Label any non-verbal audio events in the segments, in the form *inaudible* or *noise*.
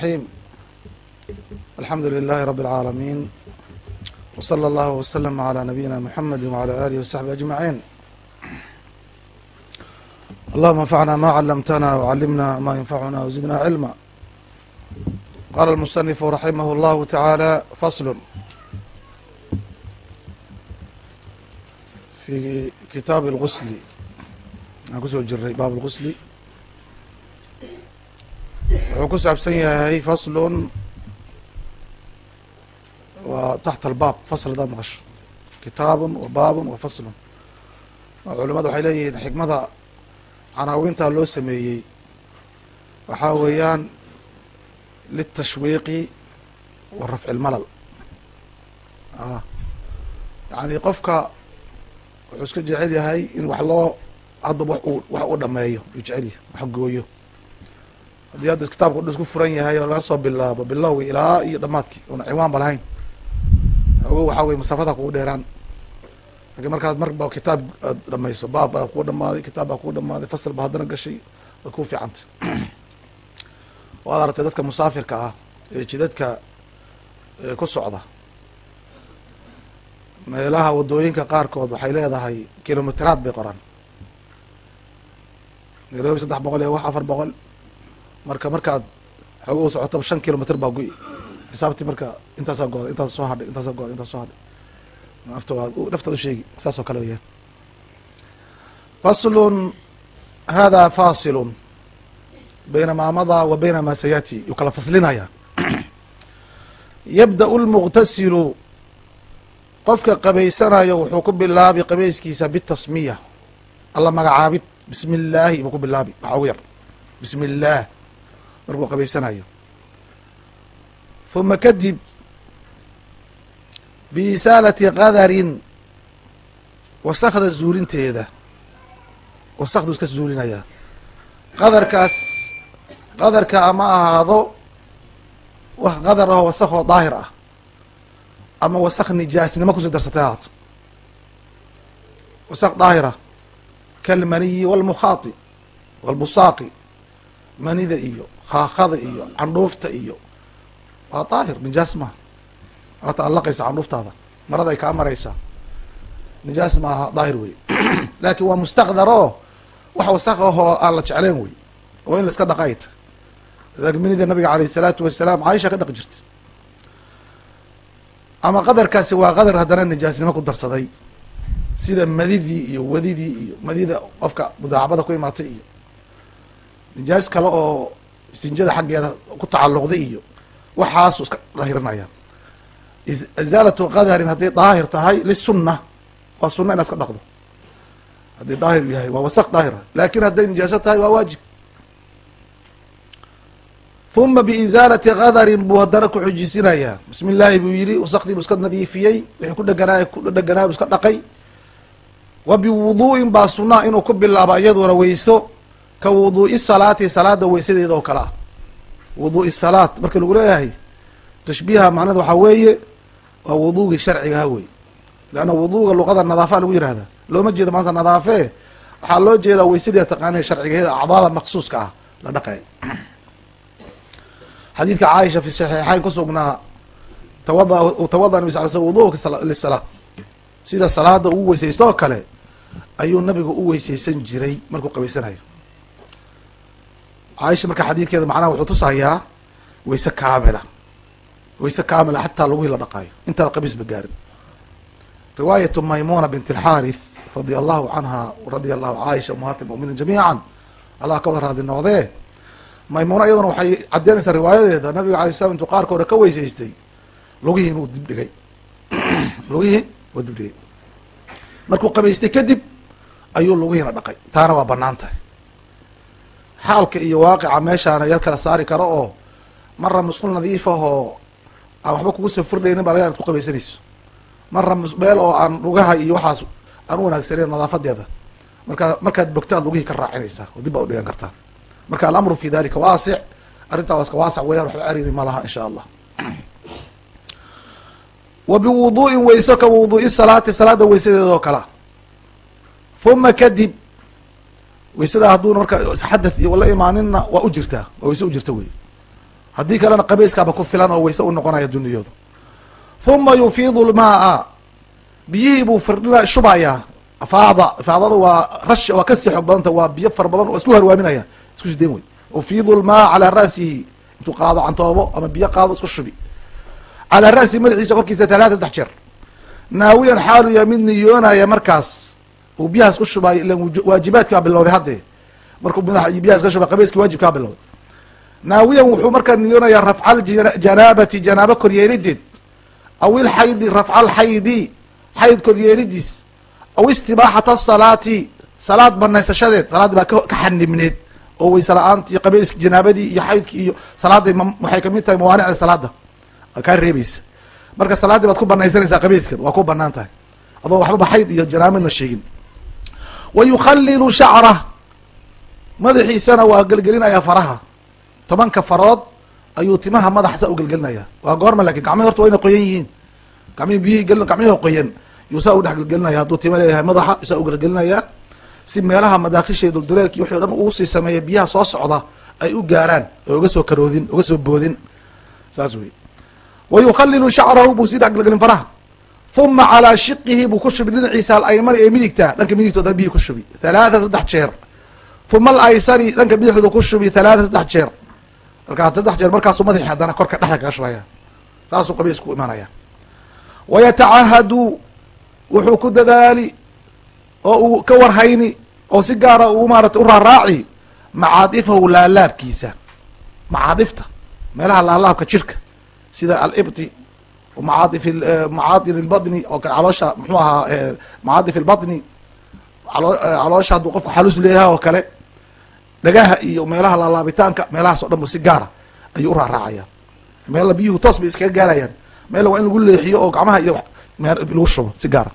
الرحيم الحمد لله رب العالمين وصلى الله وسلم على نبينا محمد وعلى آله وصحبه أجمعين اللهم انفعنا ما علمتنا وعلمنا ما ينفعنا وزدنا علما قال المصنف رحمه الله تعالى فصل في كتاب الغسل aan kusoo jiray baab اlgusli wuxuu ku saabsan yahay faslun. Waa taxta albaab fasl hadaad maqasho. Kitaabun wa baabun wa faslun. Culimadu waxay leeyihiin xikmada canaawintaa loo sameeyey. Waxaa weeyaan litashwiiqi wa rafci اlmalal yani qofka wuxuu iska jecel yahay in wax loo hadda wax uu wax u dhameeyo uu jecel yahay wax gooyo haddii hadda kitaabka u isku furan yahay oo laga soo bilaabo bilowgi ilaa iyo dhamaadkii una ciwaan ba lahayn ogo waxaa weye masaafada kugu dheeraan. Lakin markaad marba kitaab aad dhamayso baab baa kugu dhamaaday kitaab baa kugu dhamaaday fasal ba haddana gashay way ku fiicanta *clears throat* waad aragtay dadka musaafirka ah ee jidadka ku socda. Meelaha waddooyinka qaarkood waxay leedahay kilomiteraad bay qoraan. Nairobi saddex boqol iyo wax afar boqol marka markaad xooga u socoto shan kilomitr baa gu- xisaabtii marka intaasaa gooda intaas soo hadhay intaasa gooda intaas soo hadhay. Naftaad usheegi saas oo kale weyaan faslun hada fasilun bayna maa madaa wa bayna ma sayati yuu kala faslinaya *clears throat* yabda-u lmuqtasilu qofka qabaysanayo wuxuu ku bilaabi qabayskiisa bitasmiya. Alla magacaabid bismi illaahi buu ku bilaabi waxaa ugu yar. Bismi illaah markuu qabaysanayo. Huma kadib biisaalati qadarin wasakda zuulinteeda. Wasakdu iska zuulinayaa qadarkaas qadarka ama ahaado wax qadar aho wasakoo daahir ah. Ama wasak nijaasnimo ku sii darsatay ahaato wasak daahira kalmaniyi walmukhaati walbusaaqi manida iyo khaakada iyo candhuufta iyo waa daahir nijaas maha waa ta'allaqaysa candhuuftaada. Marada ay kaa maraysaa nijaas ma aha daahir wey *clears throat* laakin waa mustaqdar oo wax wasak ahoo aan la jecleen wey oo in la iska dhaqa ay tahy laakin manida nabiga aleyh isalaatu wasalaam caaisha ka dhaqi jirtay. Ama qadarkaasi waa qadar haddana nijaasnimo ku darsaday. Sida madidii iyo wadidii iyo madida qofka mudaacabada ku imaatay iyo nijaas kale oo istinjada xaggeeda ku tacalluqday iyo waxaasu iska dahirinaya izaalatu qadarin hadday daahir tahay lisunna waa sunna inaad iska dhaqdo. Haddii daahir yahay waa wasaq daahira laakin hadday nijaaso tahay waa waajib. Huma biizaalati qadarin buu haddana ku xujisinayaa. Bismi illaahi buu yidhi wasakdii buu iska nadiifiyey wixii ku dheganaay ku dheganaay buu iska dhaqay. Wa biwuduu'in baa sunnaha inuu ku bilaabo iyaduna weyso ka wuduu'i salaati salaada weysadeeda oo kale ah. Wuduu'i salaat marka lagu leeyahay tashbiiha macnada waxaa weeye waa wuduugii sharcigaha wey leanna wuduuga luqada nadaafa lagu yihahda looma jeedo maanta nadaafee waxaa loo jeedaa weysadii taqaanay sharcigeeda acdaada maqsuuska ah la dhaqay xadiidka caaisha fi saxiixayn kusugnaa tawada tawada nabi sal sl wuduuka lisalaat sida salaada ugu weysaysto oo kale ayuu nabigu u weysaysan jiray markuu qabaysanayo caaisha marka xadiidkeeda macnaha wuxuu tusayaa weyse kaamila. Weyse kaamila xataa lagihii la dhaqaayo. Intaad qabiisba gaarin. Riwaayatu maymuna bint alxaarith radia allahu canha radia allahu caaisha umahaati lmuminiin jamiican. Allah ka wada raadi noqdee maymuna iyaduna waxay caddeynaysaa riwaayadeeda. Nabiga alay slam intuu qaarka hore ka weysaystay lugihii inuu dib dhigay. *clears throat* Lugihii waa dib dhigay. Markuu qabaystay kadib ayuu lugihiina dhaqay. Taana waa bannaan tahay xaalka iyo waaqica meeshaana yar kala saari karo oo mara musqul nadiifahoo aan waxba kugu soo furdhaynin ba laga ad ku qabaysanayso mara meel oo aan lugaha iyo waxaas aan u wanaagsaneyn nadaafadeeda markaa markaad bogto aad lugihii ka raacinaysaa oo dib baa udhigan kartaa. Marka alamru fi dalika waasic arrintaa waa iska waasac weeyaan waxba ceriri ma laha in sha allah. Wa biwuduu'in weyso ka wuduu'i salaati salaada weysadeeda oo kalea huma kadib weysada hadduuna marka xadath iyo la imaaninna waa u jirtaa waa weyse u jirta wey. Haddii kalena qabayskaaba ku filan oo wayse u noqonaya duniyooda huma yufiidu lmaaa. Biyihii buu firdhina shubayaa afaada ifaadada waa rash waa ka sii xoog badanta waa biyo fara badan oo isku harwaaminaya. Isku sideen wey. Ufiidu lmaa calaa ra'sihi intuu qaado cantoobo ama biyo qaado isku shubi. Calaa ra'sihi madaxiisa korkiisa talaata saddex jeer naawiyan xaaluya mid niyoonaya markaas uu biyahaas ku shubaayo ilan waajibaadkii baa bilowday haddee markuu madax biyahaas ka shubay qabayskii waajibkaa bilowday. Naawiyan wuxuu markaa niyoonayaa rafcal janaabati janaabo koryeelideed aw ilxaydi rafcal xaydi xayd koryeelidiis aw istibaaxata asalaati salaad banaysashadeed salaaddii baa ka xanibneed oo wayse la'aanti iyo qabayski janaabadii iyo xaydkii iyo salaaday waxay ka mid tahay mawaanicda salaada kaa reebaysa. Marka salaaddii baad ku banaysanaysaa qabayskan waa ku bannaan tahay. Adoo waxbaba xayd iyo janaabadna sheegin wa yukhalilu shacrah madaxiisana waa gelgelinayaa faraha tobanka farood ayuu timaha madaxsa u gelgelinaya waa goorma laakiin gacmihi horta waa inay qoyan yihiin gamihi biyihii gel gacmihii qoyan yuu saa u dhex gelgelinaya hadduu tima leeyahay madaxa saa u gelgelinayaa si meelaha madaakishay dulduleelkii wixii o dhan uu sii sameeya biyaha soo socda ay u gaaraan oo uga soo karoodin uga soo boodin saas wey wa yukhalilu shacrahu buu sii dhex gelgelin faraha uma calaa shiqihi buu ku shubi dhinaciisa alaymani ee midigta dhanka midigto dan bihi ku shubi. Halaata saddex jeer. Uma alaysari dhanka bidixdu ku shubi halaata saddex jeer. Markaa saddex jeer markaasuu madaxi haddana korka dhexda kaga shubaya. Saasuu qabiisku imanaya wayatacahadu wuxuu ku dadaali oo uu ka warhayni oo si gaara uu maarata u raaraaci macaadifahu laalaabkiisa. Macaadifta meelaha laalaabka jirka sida alibti macaadif macaadin lbatni oo kale caloosha muxuu ahaa macaadif lbatni caloosha hadduu qofku xalus leeyahay oo kale dhagaha iyo meelaha laalaabitaanka meelahaas o dhan bu si gaara ayuu u raaraacaya meella biyuhu toos bay iskaga gaarayaan meella waa in lagu leexiyo oo gacmaha iyo lagu shubo si gaara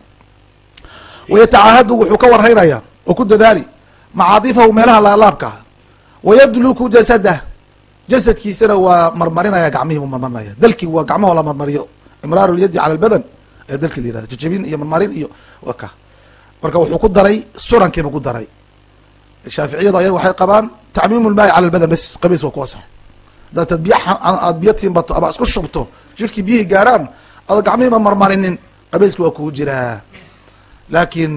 wayatacahadu wuxuu ka warhaynaya oo ku dadaali macaadifahu meelaha laalaabka wayadluku jasadah jasadkiisana waa marmarinaya gacmihii buu marmarinaya dalkii waa gacmaho la marmariyo imraaru lyadi cala lbadan ee dalki la yirahda jajabin iyo marmarin iyo waka. Marka wuxuu ku daray sunankiiba ku daray. Shaaficiyadu ayaga waxay qabaan tacmiimu lmaai cala lbadan bes qabiis waa kuwa sax hadaad tad biya aad biyo tiimbato ama isku shubto jirkii biyihii gaaraan aad gacmihiiba marmarinin qabiiski waa kugu jiraa laakiin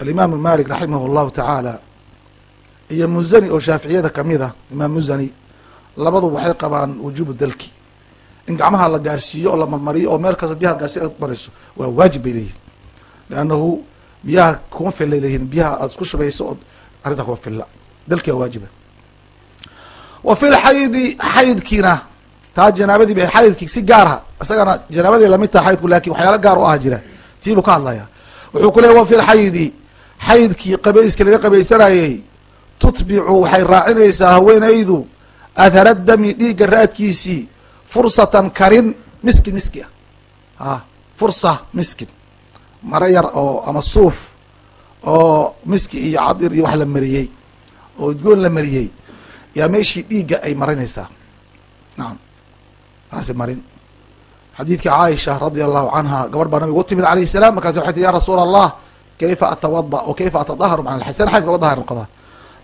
alimaamu malik raximah llahu tacaala iyo muzani oo shaaficiyada ka mid a imaam muzani labadu waxay qabaan wujuubu dalki in gacmaha la gaarsiiyo oo la marmariyo oo meel kasta biyaha gaarsiy aad marayso waa waajib bay leeyihiin leannahu biyaha kuma fillay leeyihiin biyaha aad isku shubayso ood arrintaa kuma filla. Dalki waa waajiba. Wa fi lxaydi xaydkiina taa janaabadii ba xaydkii si gaarha isagana janaabadii la mid taha xaydku laakiin waxyaala gaar u ah jira. Tii buu ka hadlaya wuxuu ku leeyay wa fi lxaydi xaydkii qabayska laga qabaysanayey tutbicu waxay raacinaysaa haweenaydu athara dami dhiigga raadkiisii fursatan karin miskin miski ah. A fursa miskin. Maro yar oo ama suuf oo miski iyo cadir iyo wax la mariyey oo udgoon la mariyey. Yaa meeshii dhiigga ay marinaysaa. Nacam taasi marin. Xadiidkii caaisha radia allahu canha gabadh baa nabiga u timid alayh salam markaas waxay tii ya rasuula allah kayfa atawada o kayfa atadaharu man alxasan xaydka uga dahar noqdaa.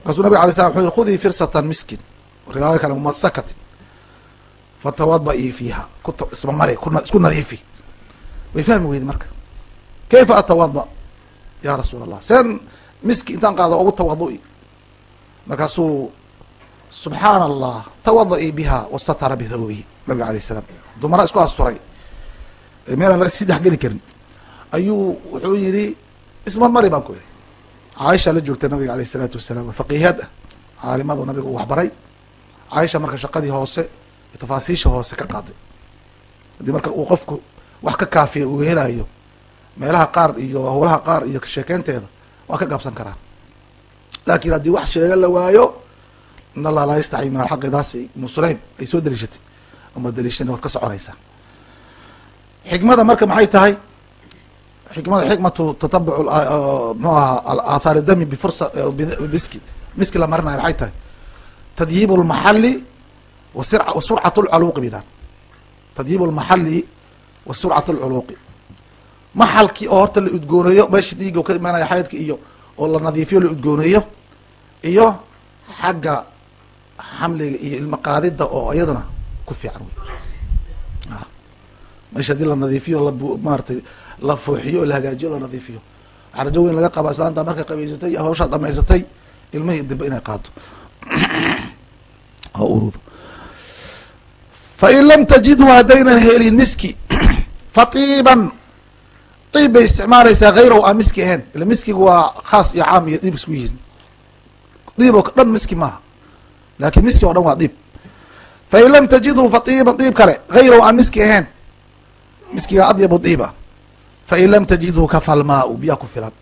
Markaasuu nabig alay slam wuxuu yihi khudii firsatan miskin. Riwaayo kale mumasakatin fatawadaii fiiha. Ismamari isku nadiifi. Way fahmi weydi marka. Kayfa atawada ya rasuul allah seen miski intaan qaado ugu tawadu'i markaasuu subxaana allah tawadaii biha wastatara bithawbihi nabiga alayh salaam. Dumara isku asturay. Meelaan laga sii dhexgeli karin. Ayuu wuxuu yihi ismarmari baan ku ihi caaisha la joogta nabiga aleyh isalaatu wasalaam faqiihaad ah. Caalimadu nabiga waxbaray. Caaisha marka shaqadii hoose tafaasiisha hoose ka qaaday. Haddii marka uu qofku wax ka kaafiya uu helayo meelaha qaar iyo howlaha qaar iyo sheekeynteeda waa ka gaabsan karaa. Laakin haddii wax sheega la waayo in allah laa yastaxyi min alxaqi daas ay soo daliishatay ama daliishan waad ka soconaysaa. Xikmada marka maxay tahay? Xikmada xikmatu tatabuc mxuu ahaa aathaar dami bifursa miski miski la marinayo maxay tahay? Tadyiib lmaxali surcat lculuuqi bidaan tadyiib lmaxali wa surcat lculuuqi maxalkii oo horta la udgooneeyo meeshii dhiiga ka imaanaya xaydka iyo oo la nadiifiyo la udgooneeyo iyo xagga xamliga iyo ilma qaadida oo iyadana ku fiican wey meesha haddii la nadiifiyo la maaratay la fooxiyo o la hagaajiyo la nadiifiyo waxaa weyn laga qabaa islaanta markay qabaysatay hawshaa dhamaysatay ilmihii dambe inay qaato oo urudo fain lam tajidhu haddaynan helin miski fatiiban diib bay isticmaalaysaa hayrahu aan miski ahayn ila miskigu waa khaas iyo caam iyo diib isku yihiin diib oo dhan miski maaha laakin miski oo dhan waa diib fain lam tajidhu fatiiban diib kale hayrahu aan miski ahayn miskiga adyabu diiba fain lam tajidhu kafalmaau biyaa ku filan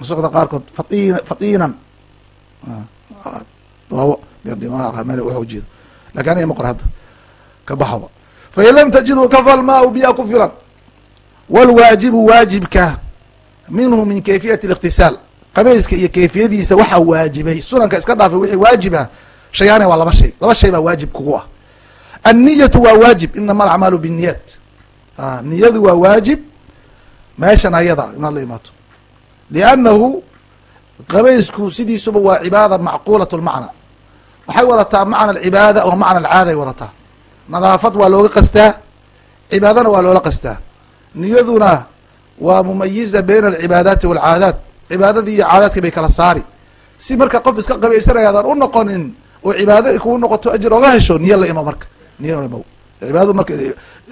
nusuqda qaarkood fatin fatiinan ujeedo laakiin aniga ma qor hadda ka baxoba fain lam tajidhu kafalmaau biyaa ku filan. Wlwaajibu waajibka minhu min kayfiyati اliqtisaal qabayska iyo kayfiyadiisa waxaa waajibay. Sunanka iska dhaafay wixii waajiba shayaane waa laba shay. Laba shay baa waajib kugu ah. Anniyatu waa waajib inama alacmaalu binniyat. Niyadu waa waajib meeshan ayada inaad la imaato. Liannahu qabaysku sidiisuba waa cibaada macquulat lmacna waxay wadataa macna alcibaada oo macna alcaaday wadataa nadaafad waa looga qastaa cibaadana waa loola qastaa niyaduna waa mumayiza bayna alcibaadaati walcaadaat. Cibaadadii iyo caadaadkii bay kala saari. Si marka qof iska qabaysanaya adaan u noqonin oo cibaado kuu noqoto ajir oga hesho niya la imo marka. Niya la imo cibaadadu marka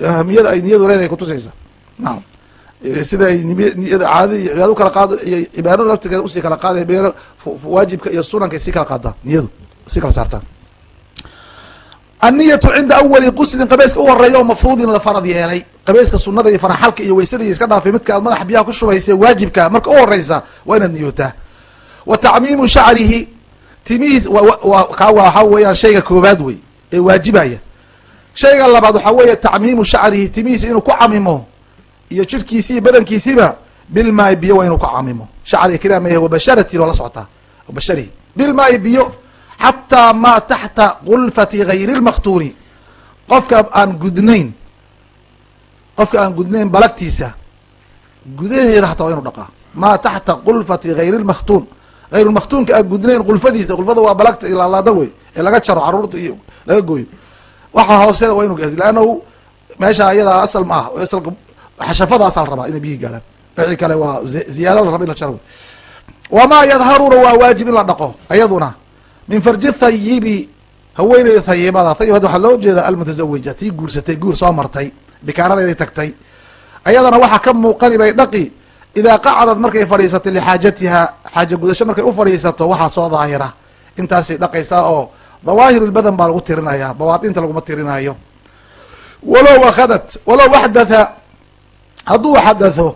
ahamiyada ay niyadu leedahay kutusaysa naam. Sida ay niyada caadada iyo cibaada u kala qaado iyo cibaadada laftirkeeda u sii kala qaadaya been waajibka iyo sunanka sii kala qaadaan. Niyadu sii kala saartaan anniyatu cinda awali quslin qabayska u horreeya oo mafruudin la farad yeelay. Qabayska sunada iyo faraxalka iyo weysada iyo iska dhaafay midka aad madaxa biyaha ku shubaysa waajibka marka u horeysa waa inaad niyootaa. Wa tacmiimu shacrihi timihiis ka waxaa weeyaan shayga koobaad wey ee waajibaya. Shayga labaad waxaa weeye tacmiimu shacrihi timihiisa inuu ku camimo iyo jirhkiisi iyo badankiisiba bilmaai biyo waa inuu ku camimo. Shacriga keliya ma wabasharatin oo la socotaa wabasharihi bilmaai biyo xataa maa taxta gulfati gayri lmaktuuni qofka aan gudnayn qofka aan gudnayn balagtiisa gudaheeda hataa waa inu dhaqaa maa taxta gulfati gayri lmaktuun hayrulmaktuunka aan gudnayn gulfadiisa gulfada waa balagta ilaalaada wey ee laga jaro carruurta iyo laga gooyo waxa hooseeda waa inu gaas leannahu meesha iyadaa asal ma ah asalka xashafadaasa la rabaa inay biyihi gaaraan wixii kale waa ziyaada la raba in la jaro wey wamaa yadharuna waa waajib in la dhaqo ayaduna min farji thayibi haweeneyda thayibada thayib hadda waxaa loo jeeda almutasawija tii guursatay guur soo martay bikaaradeeday tagtay. Ayadana waxaa ka muuqani bay dhaqi idaa qacdad markay fadhiisatay lixaajatiha xaaja gudasho markay u fadhiisato waxaa soo daahira. Intaasay dhaqaysaa oo dawaahir lbadan baa lagu tirinaya bawaadinta laguma tirinayo walow akhadat walow axdatha hadduu xadatho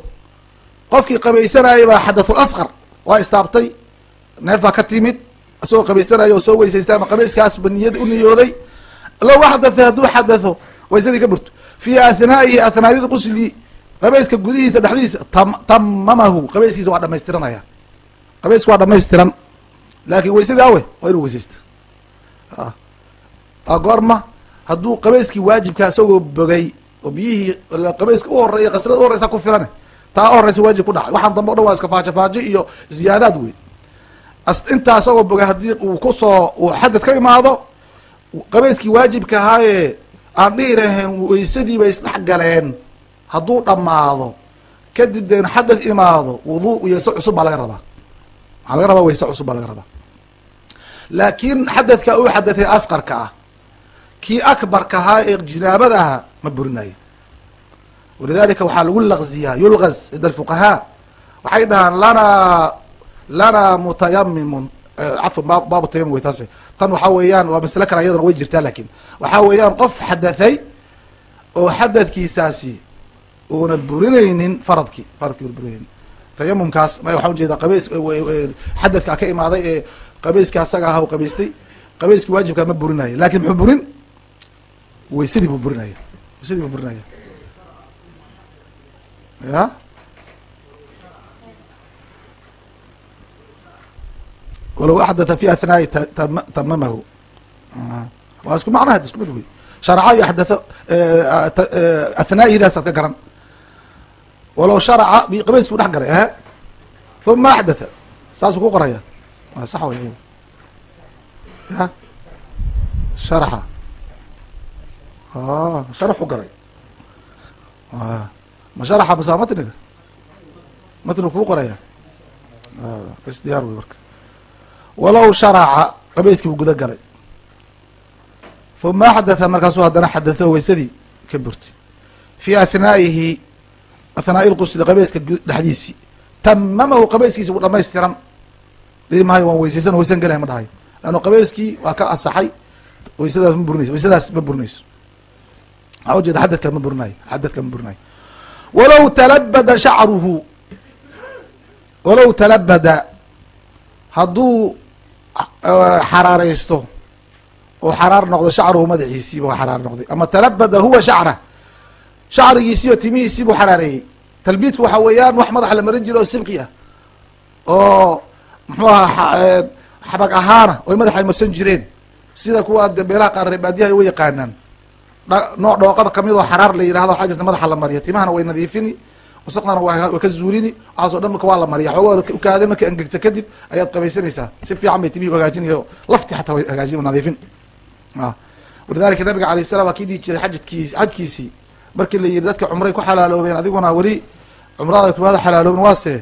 qofkii qabaysanayay baa xadathul asqar waa istaabtay neefbaa ka timid isagoo qabaysanaya oo soo weysaystay ama qabayskaasba niyad u niyooday. Low axdatha hadduu xadatho waysadii ka burto. Fii athnaa'ihi athnaa'i lqusli qabayska gudihiisa dhexdiisa tamamahu qabayskiisa waa dhamaystiranaya qabayska waa dhamaystiran laakin weysadii awe waa inuu weysaysto a goorma hadduu qabayskii waajibkaa isagoo bogay oo biyihii qabayska u horreeya qaslada u horeysa ku filan taa u horeysa waajib ku dhacay. Waxaan dambe o dhan waa iska faajo iyo ziyaadaad wey intaa isagoo bogay haddii uu ku soo uu xadad ka imaado qabayskii waajibka ahaaye aan dhihi lahayn weysadii bay isdhex galeen. Hadduu dhammaado kadib deen xadad imaado wuduu weyse cusub baa laga rabaa. Waxaa laga rabaa weyse cusub baa laga rabaa. Laakiin xadadka uu xadathay asqarka ah kii akbarka ahaa ee jinaabada aha ma burinayo. Walidalika waxaa lagu laqziyaa yulgaz cinda alfuqahaa. Waxay dhahaan lanaa lanaa mutayamimun cafwan ba baabu tayamum wey taase tan waxaa weeyaan waa masle kale ayaduna way jirtaa laakiin waxaa weeyaan qof xadathay oo xadadkiisaasi uuna burinaynin faradki faradki una burinaynin. Tayamumkaas ma waxaa ujeeda qabays xadadka ka imaaday ee qabayska asaga aha u qabaystay qabayskii waajibkaa ma burinayo laakiin muxuu burin? Weysadii buu burinaya weysadii buu burinaya ya walow axdatha fi athnaa'i tamamahu waa isku macnaha isku mid wey sharaca iyo axdatha athnaa'ihidaas aad ka garan walow sharaca qabayski bu dhex galay ahe uma axdatha saasuu ku qoraya waa sax wey ya sharaxa sharaxu galay ma sharaxa masa matniga matnigu kuu qoraya bas diyaar wey marka walow sharaca qabayskii buu guda galay. Uma axdatha markaasuu haddana xadatho weysadii ka burti fi athnaa'ihi athnaa'i lqusli qabayska dhexdiisii tamamahu qabayskiisi buu dhamaystiran dhihi maayo waan weysaysan weysan gelay ma dhahayo leanno qabayskii waa ka asaxay weysadaas ma burinayso weysadaas ma burinayso waxaa ujeeda xadadka ma burinayo xadadka ma burinayo walow talabada shacruhu walow talabada hadduu xaraareysto oo xaraar noqdo shacruhu madaxiisiiba waa xaraar noqday. Ama talabada huwa shacra. Shacrigiisii oo timihiisii buu xaraareeyey talbiidku waxaa weeyaan wax madaxa la marin jiro oo sibqi ah oo muxuu ahaa xabag ahaana oy madaxa marsan jireen. Sida kuwa meelaha qaar reebaadiyaha ay uga yaqaanaan. Nooc dhooqada ka mid oo xaraar la yihahdo waxaa jirta madaxa la mariya. Timahana way nadiifini wasaqdana waa ka zuulini waxaaso dhan marka waa la mariya xoogaa ukaadeen markay angegta kadib ayaad qabaysanaysaa. Si fiican bay timihi hagaajinayo lafti xataa way hagaajin nadiifin. Walidalika nabiga alayh salam waa kii jiray xajadkiis xajkiisii. Markii la yiri dadka cumray ku xalaaloobeen adiguna weli cumrada kumaada xalaaloobin waase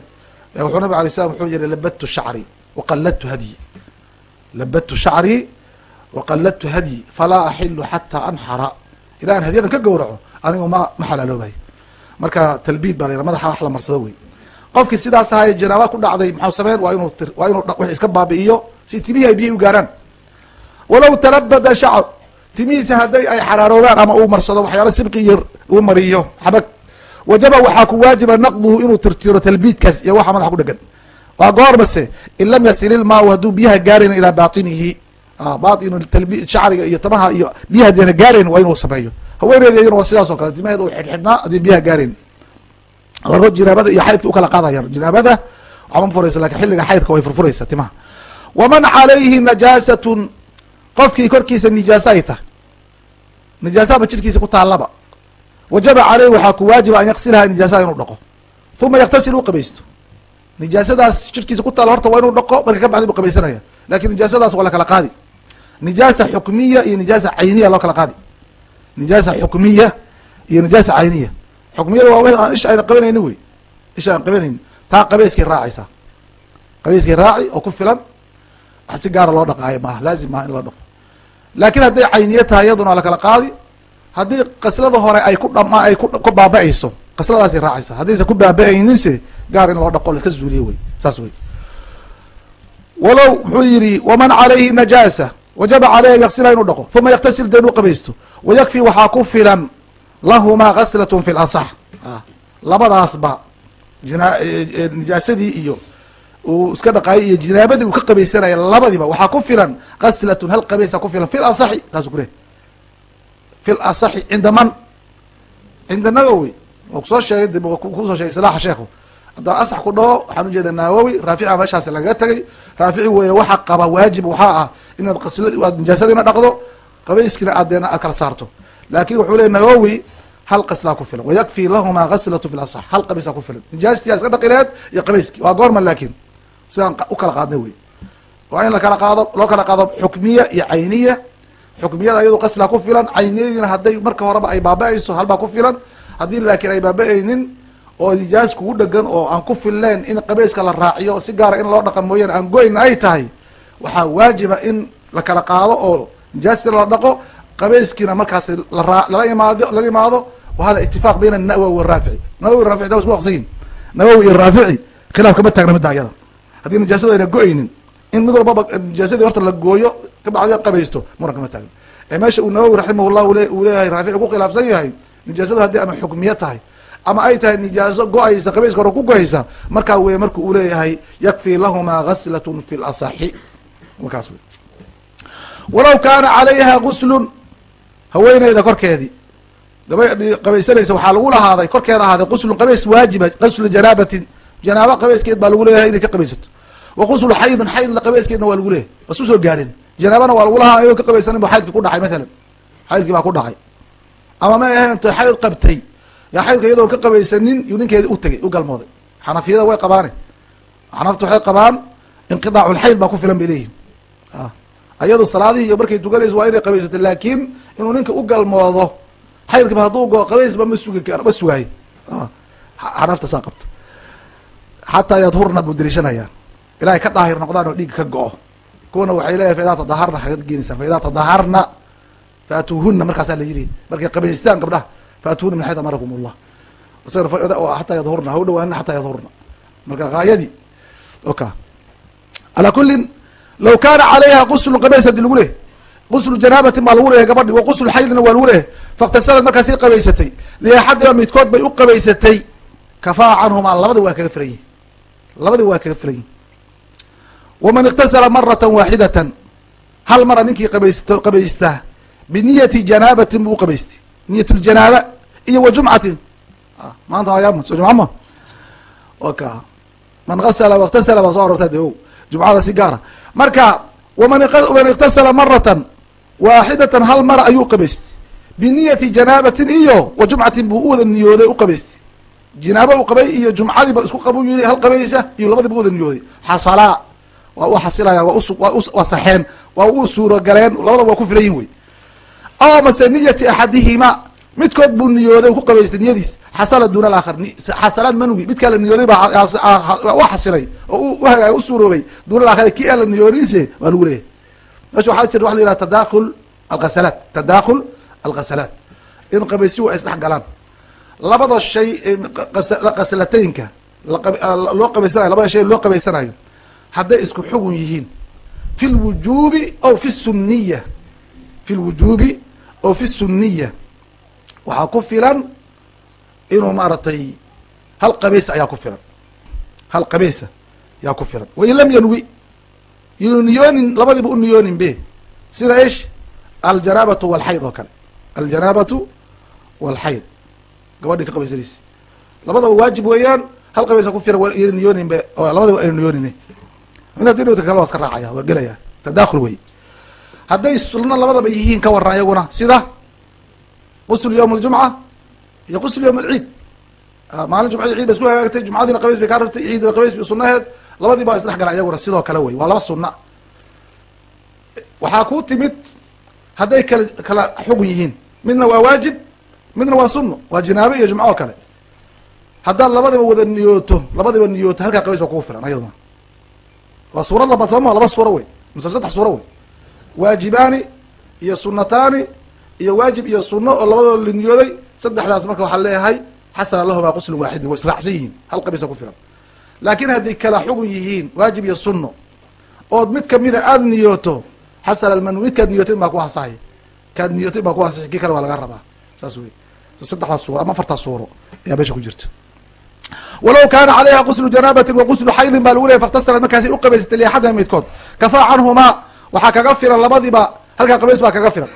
wuxuu nabig alay slam wuxuu yihi labadtu shacri waqaladtu hadyi labadtu shacri waqaladtu hadyi falaa axilu xataa anxara ilaa hadyadan ka gawraco anigu ma ma xalaaloobayo marka talbiid baa la madaxa wax la marsado wey qofkii sidaas ahaye janaaba ku dhacday maxau sameyn waa inuu waa inuu wix iska baabi'iyo. Si timihii ay biyi u gaaraan. Walow talabada shacr timihiisa hadday ay xaraaroobaan ama uu marsado waxyaala sibqi yar uu mariyo xabag. Wajaba waxaa ku waajiba naqduhu inuu tirtiro talbiidkaas iyo waxa madaxa ku dhegan waa goormase in lam yasil ilmaau hadduu biyaha gaarayn ilaa bainihi bainu talbi shacriga iyo tamaha iyo biyaha deena gaarayn waa inuu sameeyo haweeneeda iyaduna waa sidaas o kale timaheeda u xidhxidhnaa haddii biyaha gaarayn aro jinaabada iyo xaydka u kala qaadayaan jinaabada waxba furaysa laakiin xilliga xaydka way furfuraysa timaha. Waman calayhi najaasatun qofkii korkiisa nijaasa ay tahay nijaasaba jirkiisa ku taallaba. Wajaba caleyhi waxaa ku waajiba an yaqsilaha nijaasada inuu dhaqo. Uma yaktasil u qabaysto. Nijaasadaas jirkiisa ku taalla horta waa inuu dhaqo marka ka bacdi bu qabaysanaya. Lakin nijaasadaas waa la kala qaadi. Nijaasa xukmiya iyo nijaasa cayniya loo kala qaadi nijaasa xukmiya iyo nijaasa cayniya. Xukmiyada waa w isha ayna qabanayni wey. Isha aan qabanayni taa qabeyskay raacaysaa. Qabeyskay raaci oo ku filan. Wax si gaara loo dhaqaayo maaha. Laazim maaha in loo dhaqo. Laakin hadday cayniye tahay iyaduna waa lakala qaadi. Haddii qaslada hore ay ku dhama ay ku baaba-ayso qasladaasay raacaysaa. Haddaysa ku baaba-ayninse gaar in loo dhaqo la iska zuuliyo wey. Saas wey. Walow muxuu yihi waman calayhi najaasa wajaba caleyhi an yaksila inuu dhaqo uma yaktasil dee qabaysto wayakfi waxaa ku filan lahumaa gaslatun fi lasax labadaasba nijaasadii iyo uu iska dhaqaayay iyo jinaabadii uu ka qabaysanaya labadiiba waxaa ku filan gaslatun hal qabaysa ku filan fi lasaxi taasu ku fi lasaxi cinda man cinda nawowi waa ku soo sheegay ku soo sheegay islaaxa sheekhu haddaan asax ku dhaho waxaan ujeeda nawowi raafica meeshaas lagaga tagay raafici weeye waxa qaba waajib waxaa ah inaad aad nijaasadiina dhaqdo qabayskina aad aad kala saarto. Laakin wuxuu leey nawowi hal qaslaa ku filan. Wayakfi lahumaa gaslatu fi lasax hal qabaysaa ku filan. Nijaastia iska dhaqileed iyo qabayski. Waa goorma laakin sidaan u kala qaadnay wey. Waa in lakala qaado loo kala qaado xukmiya iyo cayniya. Xukmiyada iyado qaslaa ku filan cayniyadiina hadday marka horeba ay baaba-ayso halbaa ku filan. Haddii laakiin ay baaba-aynin oo nijaas kugu dhegan oo aan ku filnayn in qabayska la raaciyo si gaara in loo dhaqa mooyaane aan goyn ay tahay waxaa waajiba in la kala qaado oo nijaastii la dhaqo qabayskiina markaas lala imaado lala imaado wa hada itifaaq bayna nawowi waraafici nawowi raafici da isku waqsiyin nawowi iyo raafici khilaaf kama taagna midda ayada haddii nijaasada ayna go'aynin in mid walbaba nijaasadii horta la gooyo kabacdi qabaysto muran kama taagna. Ee meesha uu nawowi raximahullah uu leeyahay raafici ku khilaafsan yahay nijaasada haddii ama xukmiya tahay ama ay tahay nijaaso go'aysa qabayska hore ku go'aysa markaa wey marka uu leeyahay yakfi lahumaa gaslatun fi lasaxi markaas wey walow kaana calayha guslun haweeneyda korkeedii qabaysanaysa waxaa lagu lahaaday korkeeda ahaaday guslun qabays waajiba qaslu janaabatin. Janaaba qabayskeed baa lagu leeyahay inay ka qabaysato. Wa quslu xaydin xaydla qabayskeedna waa lagu leeyahay. Bas u soo gaadhin janaabana waa lagu lahaa ayoo ka qabaysanin ba xaydki ku dhacay mathalan. Xaydkii baa ku dhacay. Ama ma ahayn to xayd qabtay. Yaa xaydka iyadoon ka qabaysanin yuu ninkeedi u tegay u galmooday. Xanafiyada way qabaane. Xanafta waxay qabaan inqidaaculxayd baa ku filan bay leeyihiin ayadu salaadihii iyo markay tukanayso waa inay qabaysato laakiin inuu ninka u galmoodo xaydkiiba hadduu go qabaysba ma sugi ma sugaayo xanaafta saa qabto. Xataa yadhurna buu dariishanayaan ilahay ka daahir noqdaan oo dhiigga ka go-o kuwana waxay leeyahay faidaa tadaharna xagad geenaysaa faidaa tadaharna faatuuhuna markaasaa la yiri markay qabaystaan gabdhaha faatuhuna min xayd amarakum ullah xataa yadhurna ha u dhawaanina xataa yadhurna marka haayadii oka alaa kulin law kaana calayha guslun qabays haddii lagu lehay guslu janaabatin baa lagu leeyahay gabadhi wa guslu xaydna waa lagu leeyahay faiktasalad markaasay qabaysatay liaxadiba midkood bay u qabaysatay kafaa canhumaa labadi waa kaga filan yihiin labadi waa kaga filan yihiin waman iktasala marata waaxidatan hal mara ninkii qabayst qabaystaa biniyati janaabatin buu uqabaystay niyat ljanaaba iyo wa jumcatin maanta ayaam so jumca ma oka man asla waktasala baa soo arorta de o jumcada si gaara marka waman man iktasala maratan waaxidatan hal mara ayuu qabaystay. Biniyati janaabatin iyo wa jumcatin buu uwada niyooday uqabaystay jinaabo u qabay iyo jumcadiiba isku qabu yiri hal qabaysa iyo labadiiba uwada niyooday. Xasalaa waa u xasilayaan waa saxeen waa u suurogaleen labadaba waa ku filan yihiin wey. Aw mase niyati axadihima midkood buu niyooday ku qabaystay niyadiis. Xasala duuna alaakhar. Xasalaan manugi mid kala niyooday baa u xasilay oo u hagaag u suuroobay. Duuna alaakhar kii aan la niyoonise waa lagu leeyahay. Mesha waxaa jira waxa la yihah tadakhul alghasalaat. Tadakhul alghasalaat. In qabaysiyu ay isdhex galaan. Labada shay qaslataynka loo qabaysanayo labada shay loo qabaysanayo hadday isku xugun yihiin. Fi lwujubi aw fi suniya fi lwujubi aw fi suniya waxaa ku filan inuu maaragtay hal qabays ayaa ku filan. Hal qabaysa ayaa ku filan. Wain lam yanwi yuu niyoonin labadiiba u niyoonin be sida ish aljanaabatu walxayd oo kale. Aljanaabatu walxayd. Gabadhii ka qabaysanaysa labadaba waajib weeyaan hal qabaysa ku filan waa niyoonin be labadiba ayna niyoonin mid kale waa iska raacaya waa gelaya tadakhul wey hadday sunno labadaba yihiin ka waran ayaguna sida qusl yawm aljumca iyo qusl yawm alciid maalin jumcadii ciid ba isku hagaagtay jumcadiina qabays bay kaa rabtay ciidina qabays bay sunaheed labadii baa isdhex gala iyaguna sidoo kale wey waa laba sunna. Waxaa ku timid hadday kala kala xugun yihiin. Midna waa waajib midna waa sunno waa jinaabe iyo jumco oo kale. Haddaad labadiba wada niyooto labadiba niyooto halkaa qabays baa kugu filan ayaduna. Waa suurad labaad sooma laba suuro wey mise saddex suuro wey. Waajibaani iyo sunataani iyo waajib iyo suno oo labadoo la niyooday saddexdaas marka waxaa leeyahay xasana lahumaa quslun waaxidin way israacsan yihiin hal qabiisa ku filan. Laakiin hadday kala xugun yihiin waajib iyo sunno ood mid kamida aada niyooto xasana almanu midkaad niyooto in baa ku hasahay. Kaad niyooto in ku hasahay kii kale waa laga rabaa. Saas wey saddexdaas suuro ama afartaas suuro ayaa meesha ku jirta. Walow kaana calayha quslu janaabatin wa quslu xaydin baa lagu leeyay faktasalat markaasay u qabaysatay liaxadha midkood. Kafaa canhumaa waxaa kaga filan labadiiba halkaa qabays baa kaga filan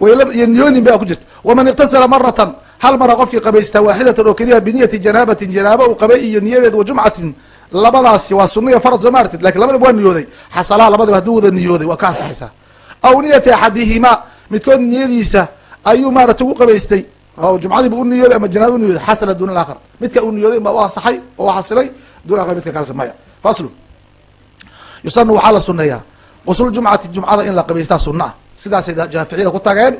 iyo niyoonin baa ku jirta. Waman iktasala maratan hal mara qofkii qabaystaa waaxidatan oo keliya biniyati janaabatin janaaba uu qabay iyo niyadeed wa jumcatin labadaasi waa suna iyo farad soo maartid laakiin labadaba waa niyooday. Xasalaa labadaba hadduu wada niyooday waa ka ansaxaysaa aw niyati axadihima midkood niyadiisa ayuu maarata ugu qabaystay. Jumcadiiba u niyooday ama janaaba u niyooday? Xasala duna alaakhar. Midka uu niyooday baa u asaxay oo xasilay duna akhar midka kalese maya. Faslu. Yusanu waxaa la suneeyaa qusl jumcati jumcada in la qabaystaa suna ah sidaasay jaaficiyada ku tageen.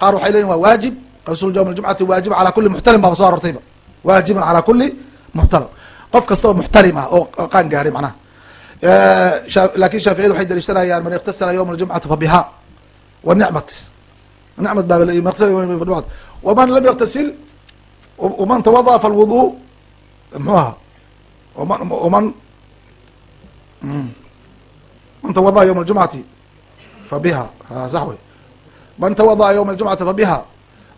Qaar waxay leyihin waa waajib. Qusl yawm ljumcati waajib calaa kuli muxtalim baaba soo arortayba waajiban calaa kuli muxtalim qof kasta oo muxtalim ah oo qaan gaaray macnaha. Lakin shaaficiyadu waxay daliishanayaan man iktasala yawma aljumcati fa biha nicmat nicmat baa waman lam yaktasil waman tawada'a falwudu. Mxuu aha man waman man tawada'a yawma aljumcati fa biha sax wey man tawada'a yawma aljumcati fa biha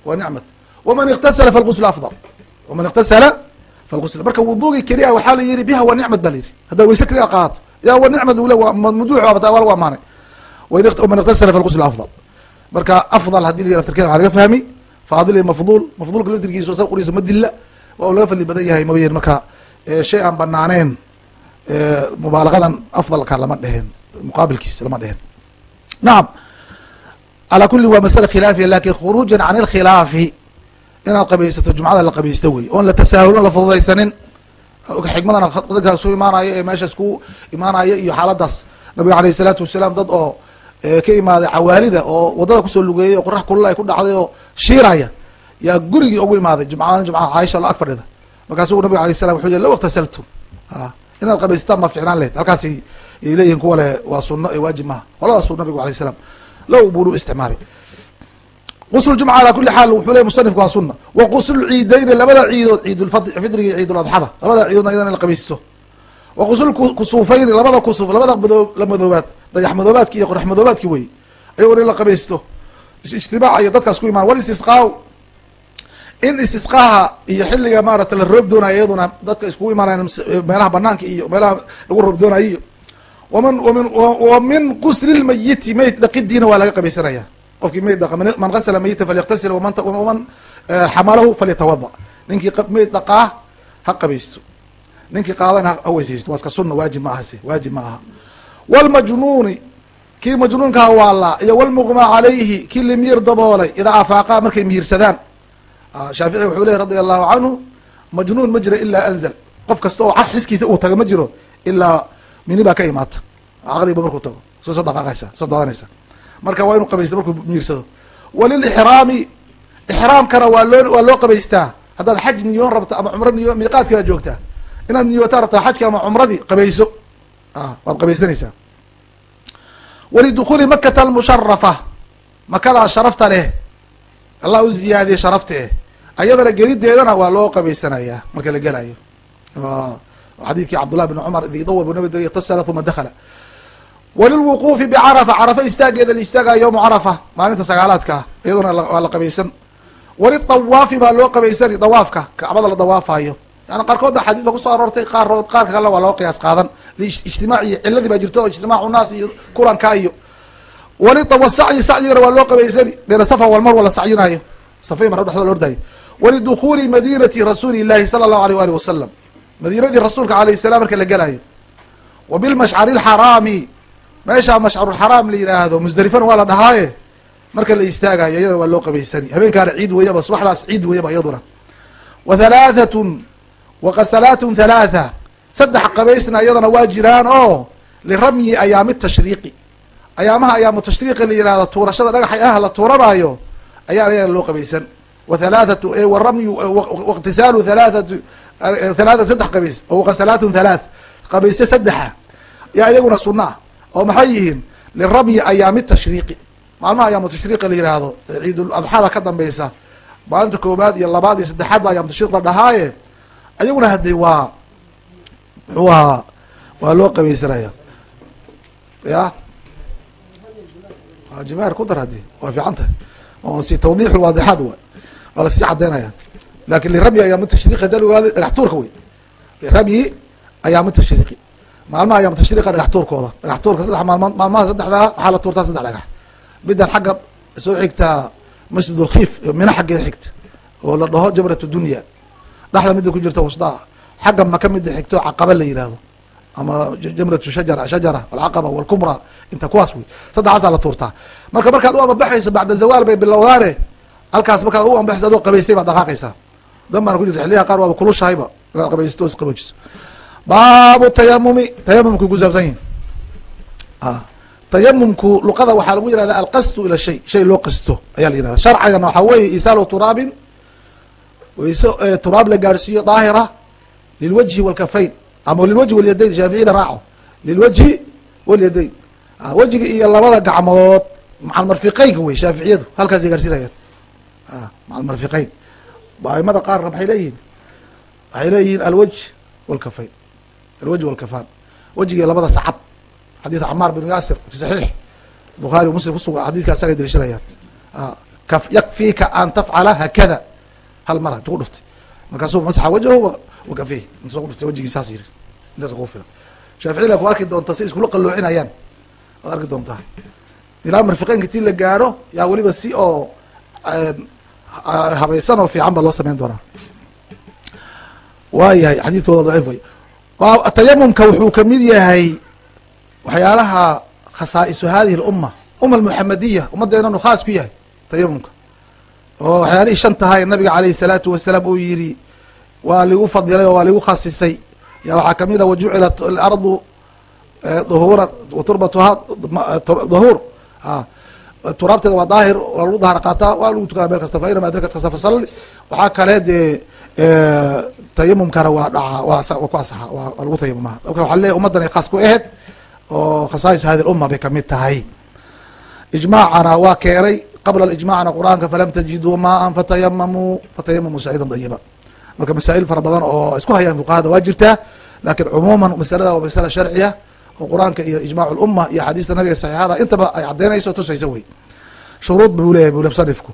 wa nicmat waman iktasala falgusl afdal waman iktasala falgusl marka wudugii keliya waxaa la yihi biha wa nicmat ba la yihi haddaa weyse keliya qaato ya wa nicmat ule mamduux waa lagu amaanay waman iktasala falgusl afdal marka afdal haddii la yih laftirkeeda waxaa laga fahmi faadil iyo mafduul mafduulka laftirkiisa sa quriisa ma dilla waa u laga fadli badan yahay maweyen marka shay aan banaaneen mubaalagadan afdalka lama dheheen muqaabilkiisa lama dheheen nacam calaa kulli waa masala khilaafiya laakiin khuruujan can ilkhilaafi inaad qabaysato jumcada la qabaysto wey. Oon la tasaahulin la fududaysanin xikmadana dadka su imaanaya ee meeshaas ku imaanaya iyo xaaladaas. Nabiga aleyh isalaatu wasalaam dad oo ka imaaday cawaalida oo waddada ku soo lugeeyay oo qorax kulula ay ku dhacday oo shiiraya yaa gurigii ugu imaaday. Jumcaan jumca caaisha la ag fadhida. Markaasuu nabiga alay salam wuxuu yii low iktasaltum inaad qabaysataan ma ficnaan lehed halkaas ay leeyihiin kuwa leh waa suno ee waajib maha qoladaasuu nabigu alay salam low buu isticmaalay qusl jumca ala kuli xaal wuxuu ley musanifku waa suna wa quslu ciidayni labada ciidood ciidulfidriga iyo ciiduladxada labada ciidoodna iyadana la qabaysto wa qusl kusuufayni labada kusuuf labada la madoobaad dayax madoobaadki iyo qorax madoobaadki wey ayagona in la qabaysto ijtimaac iyo dadkaas ku imaan walistisqaa in istisqaaha iyo xilliga maarata la roob doonayo iyaduna dadka iskugu imaanayan meelaha banaanka iyo meelaha lagu roob doonayo iyo min qusli lmayiti mayt dhaqidiina waa laga qabaysanaya qofkii mayd dhaqa man gasla mayita falyaktasil waman waman xamalahu falyatawada ninkii mayd dhaqaa ha qabaysto. Ninkii qaadana ha weysaysto waa iska sunna waajib ma ahase waajib ma aha. Wlmajnuuni kii majnuunkaha waalaa iyo wlmuqmaa calayhi kii limiyir daboolay idaa afaaqa markay miyirsadaan shaafici wuxuu lehy radia allahu canhu majnuun ma jiro ilaa anzal. Qof kasta oo xiskiisa uu tago ma jiro mini baa ka imaata caqliba markuu tago. Soo soo dhaqaaqaysa soo daadanaysa marka waa inuu qabaysto markuu miirsado. Walilixraami ixraamkana waa loo waa loo qabaystaa. Haddaad xaj niyoon rabto ama cumro niyo miiqaadki baad joogtaa inaad niyootaa rabtaa xajka ama cumradii qabayso. Waad qabaysanaysaa. Walidukhuuli makata almusharafa makadaa sharafta leh. Allah u ziyaadiyey sharafta eh. Ayadana gelideedana waa loo qabaysanayaa. Marka la gelayo xadiidkii cabdullah bn cumar idawar bu nabi itasala uma dakala walilwuquufi bicarafa carafa istaageeda la istaagaya yowmu carafa maalinta sagaalaadka ah iyaduna waa la qabaysan. Walidawaafi baa loo qabaysani dawaafka kacbada la dawaafayo. Yani qaarkoodna xadiis ba kuso aroortay qaarkood qaarka kale waa loo qiyaas qaadan. Ijtimaac iyo ciladii baa jirto oo ijtimaacu naas iyo kulankaa iyo. Waliwa sacyi sacyigana waa loo qabaysani beena safa walmarwa la sacyinayo safay marka dhexdooda la ordaayo walidukhuuli madinati rasuuli llahi sala allahu aleyh waali wasalam madiinadii rasuulka alayh salam marka la gelayo. Wa bilmashcari lxaraami meesha mashcarulxaraam la yidhaahdo musdelifana waa la dhahaaye marka la istaagayo iyadana waa loo qabaysani. Habeenkaana ciid weeyaba subaxdaas ciid weeyaba iyaduna. Wa halaahatun wa qasalaatun saddex qabaysna iyadana waa jiraan oo liramyi ayaami tashriiqi. Ayaamaha ayaamu tashriiqi la yihahdo tuurashada dhagaxa ah la tuuranaayo ayaa ayaga loo qabaysan. Wa halaathatu wa ramyu waiktisaalu halaathatu halaatha saddex qabays oo qasalaatun halaath qabaysyo saddexa yaa iyaguna sunna ah oo maxay yihiin liramyi ayaami tashriiqi maalmaha ayaamu tashriiqi la yihahdo ciidul adxada ka dambeysa maalinta koobaad iyo labaad iyo saddexaad ba ayaamu tashriiq la dhahaaye ayaguna haddi waa muxuu ahaa waa loo qabaysanaya ya jimaar ku dar haddi waa fiican tahay si tawdiix waadixaad wa waa la sii cadeynaya laakiin liramyi ayaam tashriqi hada ogaada dhagax tuurka wey liramyi ayaam tashriqi maalmaha ayaam tashriqa dhagax tuurkooda dhagax tuurka saddex maalmood maalmaha saddexdaa waxaa la tuurtaa saddex dhagax midan xagga soo xigtaa masjid ulkhiif mina xaggeeda xigta oo la dhaho jamrat dunya dhexda mida ku jirta wasdaa xagga maka mida xigto caqaba la yihahdo ama jamratu shajara shajara alcaqaba walkubra inta kuwaas wey saddexaasaa la tuurtaa marka markaad u ambabaxayso bacda zawaal bay bilowdaane halkaas markaad u ambaxayso adoo qabaystay baad dhaqaaqaysaa dan baana ku jirta xiliyaha qaar waaba kulushahayba inaad qabaysto o isqaboojiso baabu tayamumi tayamumku ku saabsan yihiin tayamumku luqada waxaa lagu yihahda alqasdu ila shay shay loo qasto ayaa la yihahda sharcigana waxaa weeye isaalu turaabin wayse turaab la gaadhsiiyo daahira lilwajhi walkafayn ama lilwajhi walyadayn shaaficiyada raaco. Lilwajhi walyadayn. Wejiga iyo labada gacmood macalmarfiqeynka wey shaaficiyadu halkaasay gaarsiinayaan macalmarfiqeyn aimada qaarna maxay leeyihiin waxay leeyihiin alwajh walkafayn alwajh walkafaan wejiga iyo labada sacab xadiid camaar binu yaasir fi saxiix bukhaari muslim kusuga xadidka asagay daliishanayaan. Yakfiika an tafcala hakada. Hal mara intu ku dhuftay markaasuu masaxa wajhu wakafih intu ku dhuftay wejigii saas yiri. Intaas kugu filan. Shaafici la ku arki doonta si iskula qaloocinayaan waad arki doontaa ilaa marfiqeynka tii la gaadho yaa weliba si oo habaysan oo fiican ba loo sameyn doonaa. Waayahay xadiidkooda daciif way. Tayamumka wuxuu ka mid yahay waxyaalaha khasaa'isu hadihi lumma umma almuxamadiya ummadeenanu khaas ku yahay tayamumka oo waxyaalihii shan tahay nabiga caleyhi salaatu wasalaam uu yidhi waa ligu fadilay oo waa ligu khasisay ya waxaa ka mid a wajucilat alardu duhuura waturbatuhaa duhuur. A turaabteeda waa daahir waa lagu dahar qaataa waa lagu tukada meel kasta fa inama adrakat kasta fasalli waxaa kale dee tayamumkana waa dhaca waa ku asaxa waa lagu tayamumaha marka waxaa leeyahy ummaddan ay khaas ku aheyd oo khasaais hadi lumma bay ka mid tahay. Ijmaacana waa keenay qabla ijmacna qur'aanka falam tajiduu maan fatayamamuu fatayamamuu saciidan dayiba marka masaa'il fara badan oo isku hayaan fuqahada waa jirtaa laakiin cumuuman masalada waa masala sharciya oo qur'aanka iyo ijmac lumma iyo axaadiista nabiga saxiixada intaba ay caddeynayso tusaysa wey. Shuruud buu leyahy bule musanifku.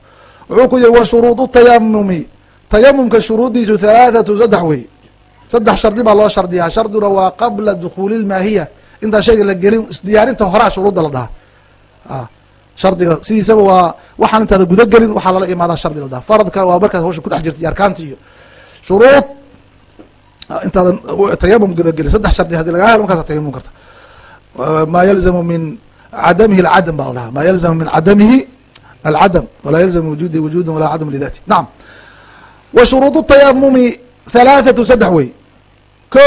Wuxuu ku yihi wa shuruudu tayamumi tayamumka shuruuddiisu halaathatu saddex wey. Saddex shardi baa loo shardiyaa. Sharduna waa qabla dukuuli lmaahiya intaan shayga la gelin isdiyaarinta horaa shuruudda la dhaha shardiga sidiisaba waa waxaan intaada guda gelin waxaa lala imaadaa shardi la dhaha faradka waa markaas hawsha kudhex jirta iyo iyo shuruud. Intaadan tayamum gudagelin saddex shardi haddii lagaa helo markaasa tayamum karta ma yalzamu min cadamihi alcadam baa la dhahaa ma yalzamu min cadamihi alcadam walaa yalzamu wujuudi wujudan walaa cadam lidati nacam wa shuruud tayamumi halaathatu saddex wey ko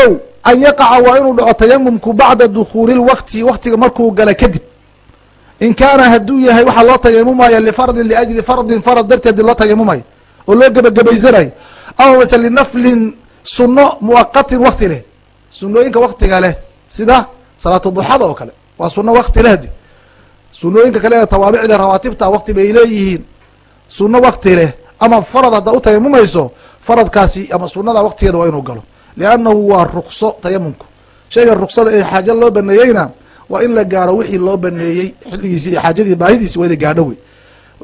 an yaqaca waa inuu dhaco tayamumku bacda dukuuli lwaqti waktiga markuu gala kadib in kaana hadduu yahay waxaa loo tayamumaya lifardin liajli fardin farad darteed loo tayamumayo oo loo gebagabaysanayo aw mase linaflin suno muwaqatin wakti leh sunooyinka waktiga leh sida salaatu duxada oo kale. Waa suno wakti leh di sunooyinka kale ee tawaabicda rawaatibta wakti bay leeyihiin. Suno wakti leh ama farad haddaa u tayamumayso faradkaasi ama sunada waktigeeda waa inuu galo. Liannahu waa rukso tayamumku shayga ruksada ee xaaja loo baneeyeyna waa in la gaaro wixii loo baneeyey xilligiisi iyo xaajadii baahidiisi waa ina gaadho wey.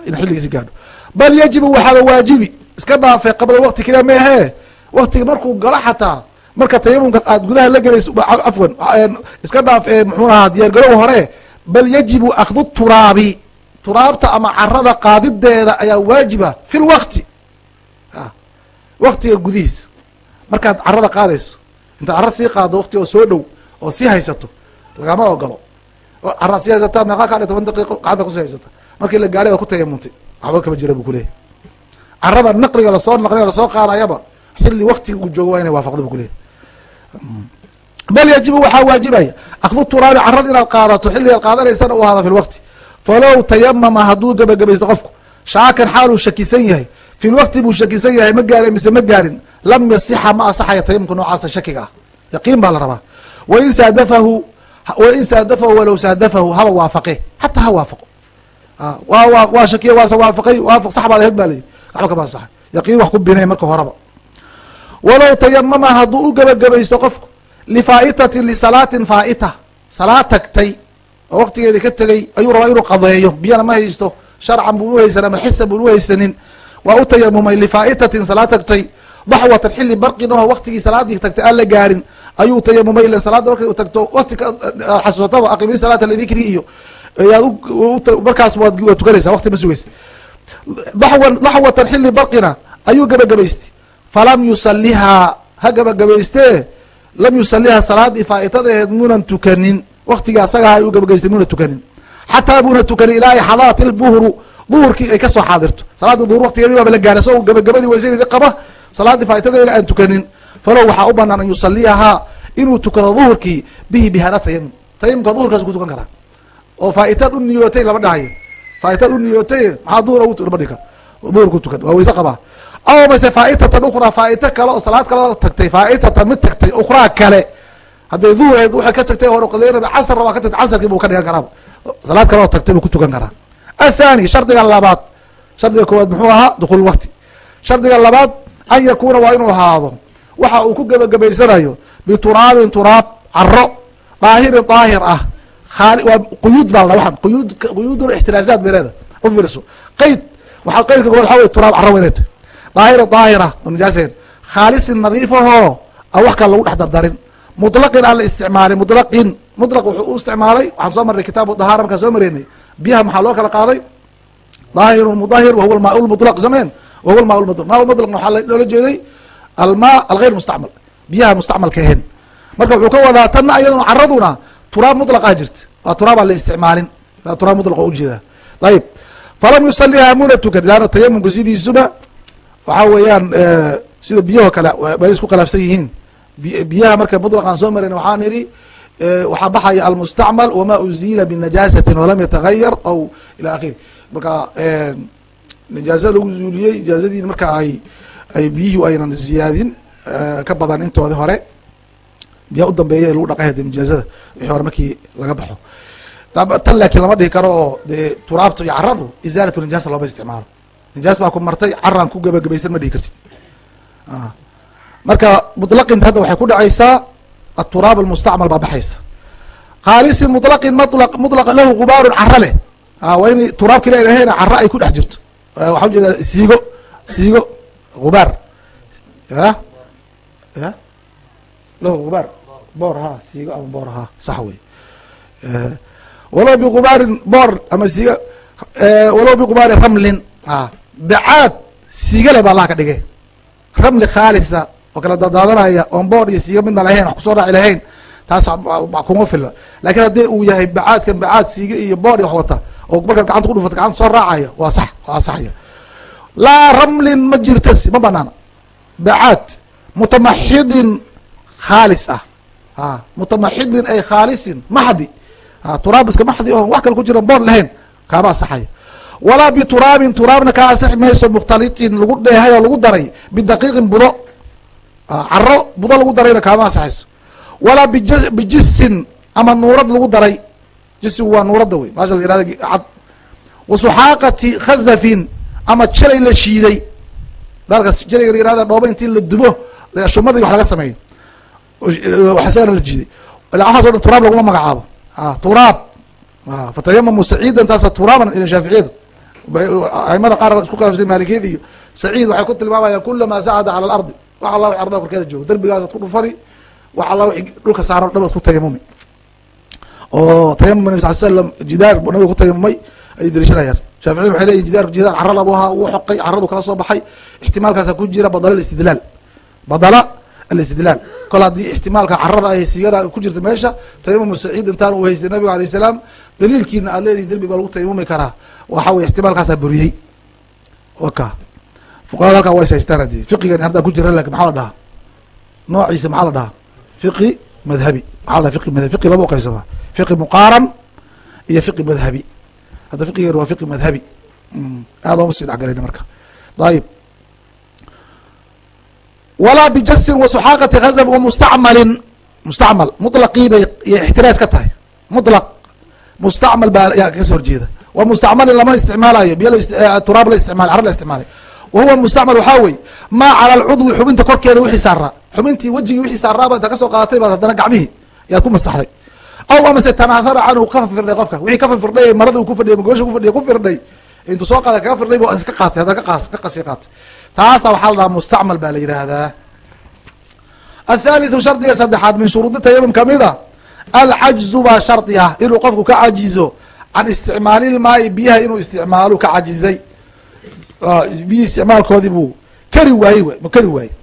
In xilligiisi gaadho. Bal yajibu waxaaba waajibi. Iska dhaafay qabla waqti keliya meehee waktiga markuu galo xataa marka tayamumka aad gudaha la gelayso afwan iska dhaaf muxuu ahaa diyaargarow hore bal yajibu akhdu turaabi. Turaabta ama carada qaadideeda ayaa waajiba fi lwakti waktiga gudihiisa markaad carada qaadayso intaad carra sii qaado wakti oo soo dhow oo sii haysato lagama ogolo oo caraad sii haysataa meeqaa ka dhi toban daqiiqo gacanta ku sii haysata. Markii la gaadhay waa ku tayamuntay waxba kama jira bu kuleeyahy carada naqliga la soo naqliga la soo qaadayaba xilli waktiga uu joogo waa inay waafaqda bu kuleeyahy bal yajibu waxaa waajibaya akhdu turaabi carad inaad qaadato xilligaad qaadanaysana u ahaada fi lwaqti falow tayamama hadduu gebagabaysto qofku shaakan xaaluu shakisan yahay fi buu shakisan yahay ma gaarin mise ma gaarin lam yasixa ma asaxaya tayamumka noocaasa shakiga ah yaqiin baa la rabaa wain saadafahu wain saadafahu walow saadafahu haba waafaqe xataa ha waafaqo wa wa waa shakiya waase waafaqay waafaq sax baad aheyd ba layihi waxba kama asaxay yaqiin wax ku binay marka horeba walow tayamama hadduu u gebagabaysto qofku lifaa'itatin lisalaatin faa'ita. Salaad tagtay oo waktigeedi ka tegay ayuu rabaa inuu qadeeyo. Biyana ma haysto. Sharcan buu uhaysan ama xisan bun uhaysanin waa u tayamumay lifaa'itatin salaad tagtay. Daxwatan xilli barqin oho waktigii salaadii tagtay aan la gaarin ayuu tayamumay ila salaada markay u tagto. Wakti xasuusataba aqimi salaata lidikri iyo yaad markaas waad tukanaysaa wakti ma sugaysa daxwatan xilli barqina ayuu gebagabaystay falam yusalihaa ha gebagabaystee lam yusaliha salaadii faa'itadeed munan tukanin. Waktiga asaga ay u gebagaystay muna tukanin. Xataa muna tukanin ilaa ay xadarat ilduhru duhurkii ay ka soo xaadirto. Salaadii duhur waktigeedii baaba la gaaray so gebagabadii waysadeedii qaba. Salaadii faa'itadeeda aan tukanin. Falow waxaa u banaan an yusaliyahaa inuu tukado duhurkii bihi bi hada tayamum tayamumka duhurkaas ku tukan karaa. Oo faa'itaad u niyootay lama dhahayo. Faa'itaad u niyootay maxaa duhur lama dhigi karo. Duhur ku tukan. Waa wayse qabaa aw mase faa'itatan ukhraa faa'ito kale oo salaad kale tagtay faa'itatan mid tagtay ukhraa kale hadday duhur waxay ka tagtay qadeyna casr rabaa ka tagtay casarkii buu ka dhigan karaa salaad kale oo tagtay buu ku tukan karaa athani shardiga labaad shardiga koowaad muxuu ahaa dukuul wakti shardiga labaad an yakuuna waa inuu ahaado waxa uu ku gebagabaysanayo bituraabin turaab caro daahirin daahir ah waa quyuud baa la waan quyuud quyuuduna ixtiraasaad bay leedahay u fiirso qeyd waxa qeydka kowaad waxa wey turaab caro way leetahay daahira daahira najaasen khaalisin nadiifahoo aan wax kale lagu dhex dardarin. Mutlaqin aan la isticmaalin mutlaqin. Mutlaq wuxuu u isticmaalay waxaan soo marnay kitaabu dahaara markaan soo maraynay biyaha maxaa loo kala qaaday? Daahirun mudahir wahuwa almaa lmutlaq sameen wahuwa almaa lmutlaq maa mutlaqna waxaa loola jeeday? Almaa algayr mustacmal. Biyaha mustacmalka ahen marka wuxuu ka wadaa tanna iyaduna caraduna turaab mutlaqaa jirta waa turaab aan la isticmaalin. Turaab mutlaq u jeedaa ayib falam yusaliha muna tukan. Leanna tayamumka sidiisuba waxaa weeyaan sida biyaho kale way isku khilaafsan yihiin. Biyaha marka mutlaqaan soo marayna waxaan idhi waxaa baxaya almustacmal wama uzila binajaasatin walam yatagayar aw ila akhiri marka najaasa lagu zuuliyey ijaazadiin marka ay ay biyihii aynan ziyaadin ka badan intoodi hore biyaa u dambeeya ee lagu dhaqay hade nijaazada wixii hore markii laga baxo. Tan laakiin lama dhihi karo oo dee turaabtu iyo caradu isaalatu nijaasa looma isticmaalo nijaas baa ku martay caraan ku gebagabaysan ma dhihi kartid. Marka mutlaqinta hadda waxay ku dhacaysaa aturaab almustacmal baa baxaysa. Khaalisin mutlaqin mulaq mutlaq lahu gubaarun caro leh. Waa in turaab kale ahayn caro ay ku dhex jirto. Waxaa ujeeda siigo siigo gubaar ya? Ya? Lahu gubaar boor ha siigo ama boor ha sax wey walow bigubaarin boor ama siigo walow bigubaarin ramlin bacaad siigale baa allaha ka dhigay ramli khaalisa oo kala dadaadanaya oon boor iyo siiga midna lahayn wax ku soo raaci lahayn taas kuma filla laakiin haddii uu yahay bacaadkan bacaad siiga iyo boor iyo wax wata oo markaad gacanta ku dhufata gacanta soo raacaya waa sax waa asaxaya laa ramlin ma jirtas ma banaana bacaad mutamaxidin khaalis ah a mutamaxidin ay khaalisin maxdi turaabiska maxdi oon wax kale ku jira boor lahayn kaama asaxaya walaa bituraabin turaabna kaa asixi mayso mukhtalitin lagu dheehay oo lagu daray. Bidaqiiqin budo. Caro budo lagu darayna kaama asaxayso walaa bij bijisin ama nuurad lagu daray. Jisigu waa nuuradda wey. Maasha la yirahda cad. Wasuxaaqati khazafin ama jalay la shiiday. Daalka jalayga la yirahda dhooba intii la dubo shumadii wax laga sameeyo isagana la jiiday. Waxaas o dhan turaab laguma magacaabo. Turaab. Fatayamamu saciidan taasa turaaban ila shaaficiyadu aimada qaar isku khilaafsay maalikiyada iyo saciid waxay ku tilmaamayaan kulamaa sacada cala alardi wax alla ardaa korkeeda joogo. Derbigaasaad ku dhufani wax alla dhulka saaran o dhan ad ku tayamumi. Oo tayamum nabi sal slam jidaar bu nabiga ku tayamumay ayay daliishanayaan shaaficiyadu waxay leyihin jidaar jidaar cara labu ahaa wuu xoqay caradu kala soo baxay ixtimaalkaasa ku jira badala alistidlaal. Badala alistidlaal kol haddii ixtimaalka carada ay sigada ku jirta meesha tayamumu saciid intaan uu haystay nabiga alayh salaam daliilkiina aad leedihin derbi baa lagu tayamumi karaa. Waxa weye ixtimaalkaasaa buriyey waka. Fuqahada halkaa wa is haystaan fiqigan haddaan ku jira laakiin maxaa la dhahaa? Noociisa maxaa la dhahaa? Fiqi madhabi. Maxaa la dhaha fiqi madhabi? Fiqi laba uqaybsamaa fiqi muqaaran iyo fiqi madhabi. Hadda fiqigeenu waa fiqi madhabi. Aad ooma sii dhexgalayna marka. Ayib walaa bijasin wasuxaaqati hazab wamustacmalin mustacmal mutlaqii bay ixtiraas ka tahay mutlaq mustacmal baa ka soo horjeeda wa mustacmalin lama isticmaalayo biyo turaab la isticmaal car la isticmaalay wa huwa mustacmal waxaa wey maa cala alcudwi xubinta korkeeda wixii saaraa xubintii wejigii wixii saaraaba intaa ka soo qaadatay baad haddana gacmihii yaad ku masaxday aw amase tanaahara canhu ka firdhay qofka wixii ka firdhay marada uu ku fadhiyay magosha ku fadhiya ku firdhay intuu soo qaaday kaga firdhay bu iska qaatay haddana ka qasii qaatay. Taasa waxaa la dhahaa mustacmal baa la yidhaahdaa. Athalitثu shardiga saddexaad min shuruudi tayamum ka mid a alcajzu baa shardi ah inuu qofku ka cajizo can isticmaalilmaai biyaha inuu isticmaalo ka cajizay. Biyihi isticmaalkoodii buu kari waayey mu kari waayey.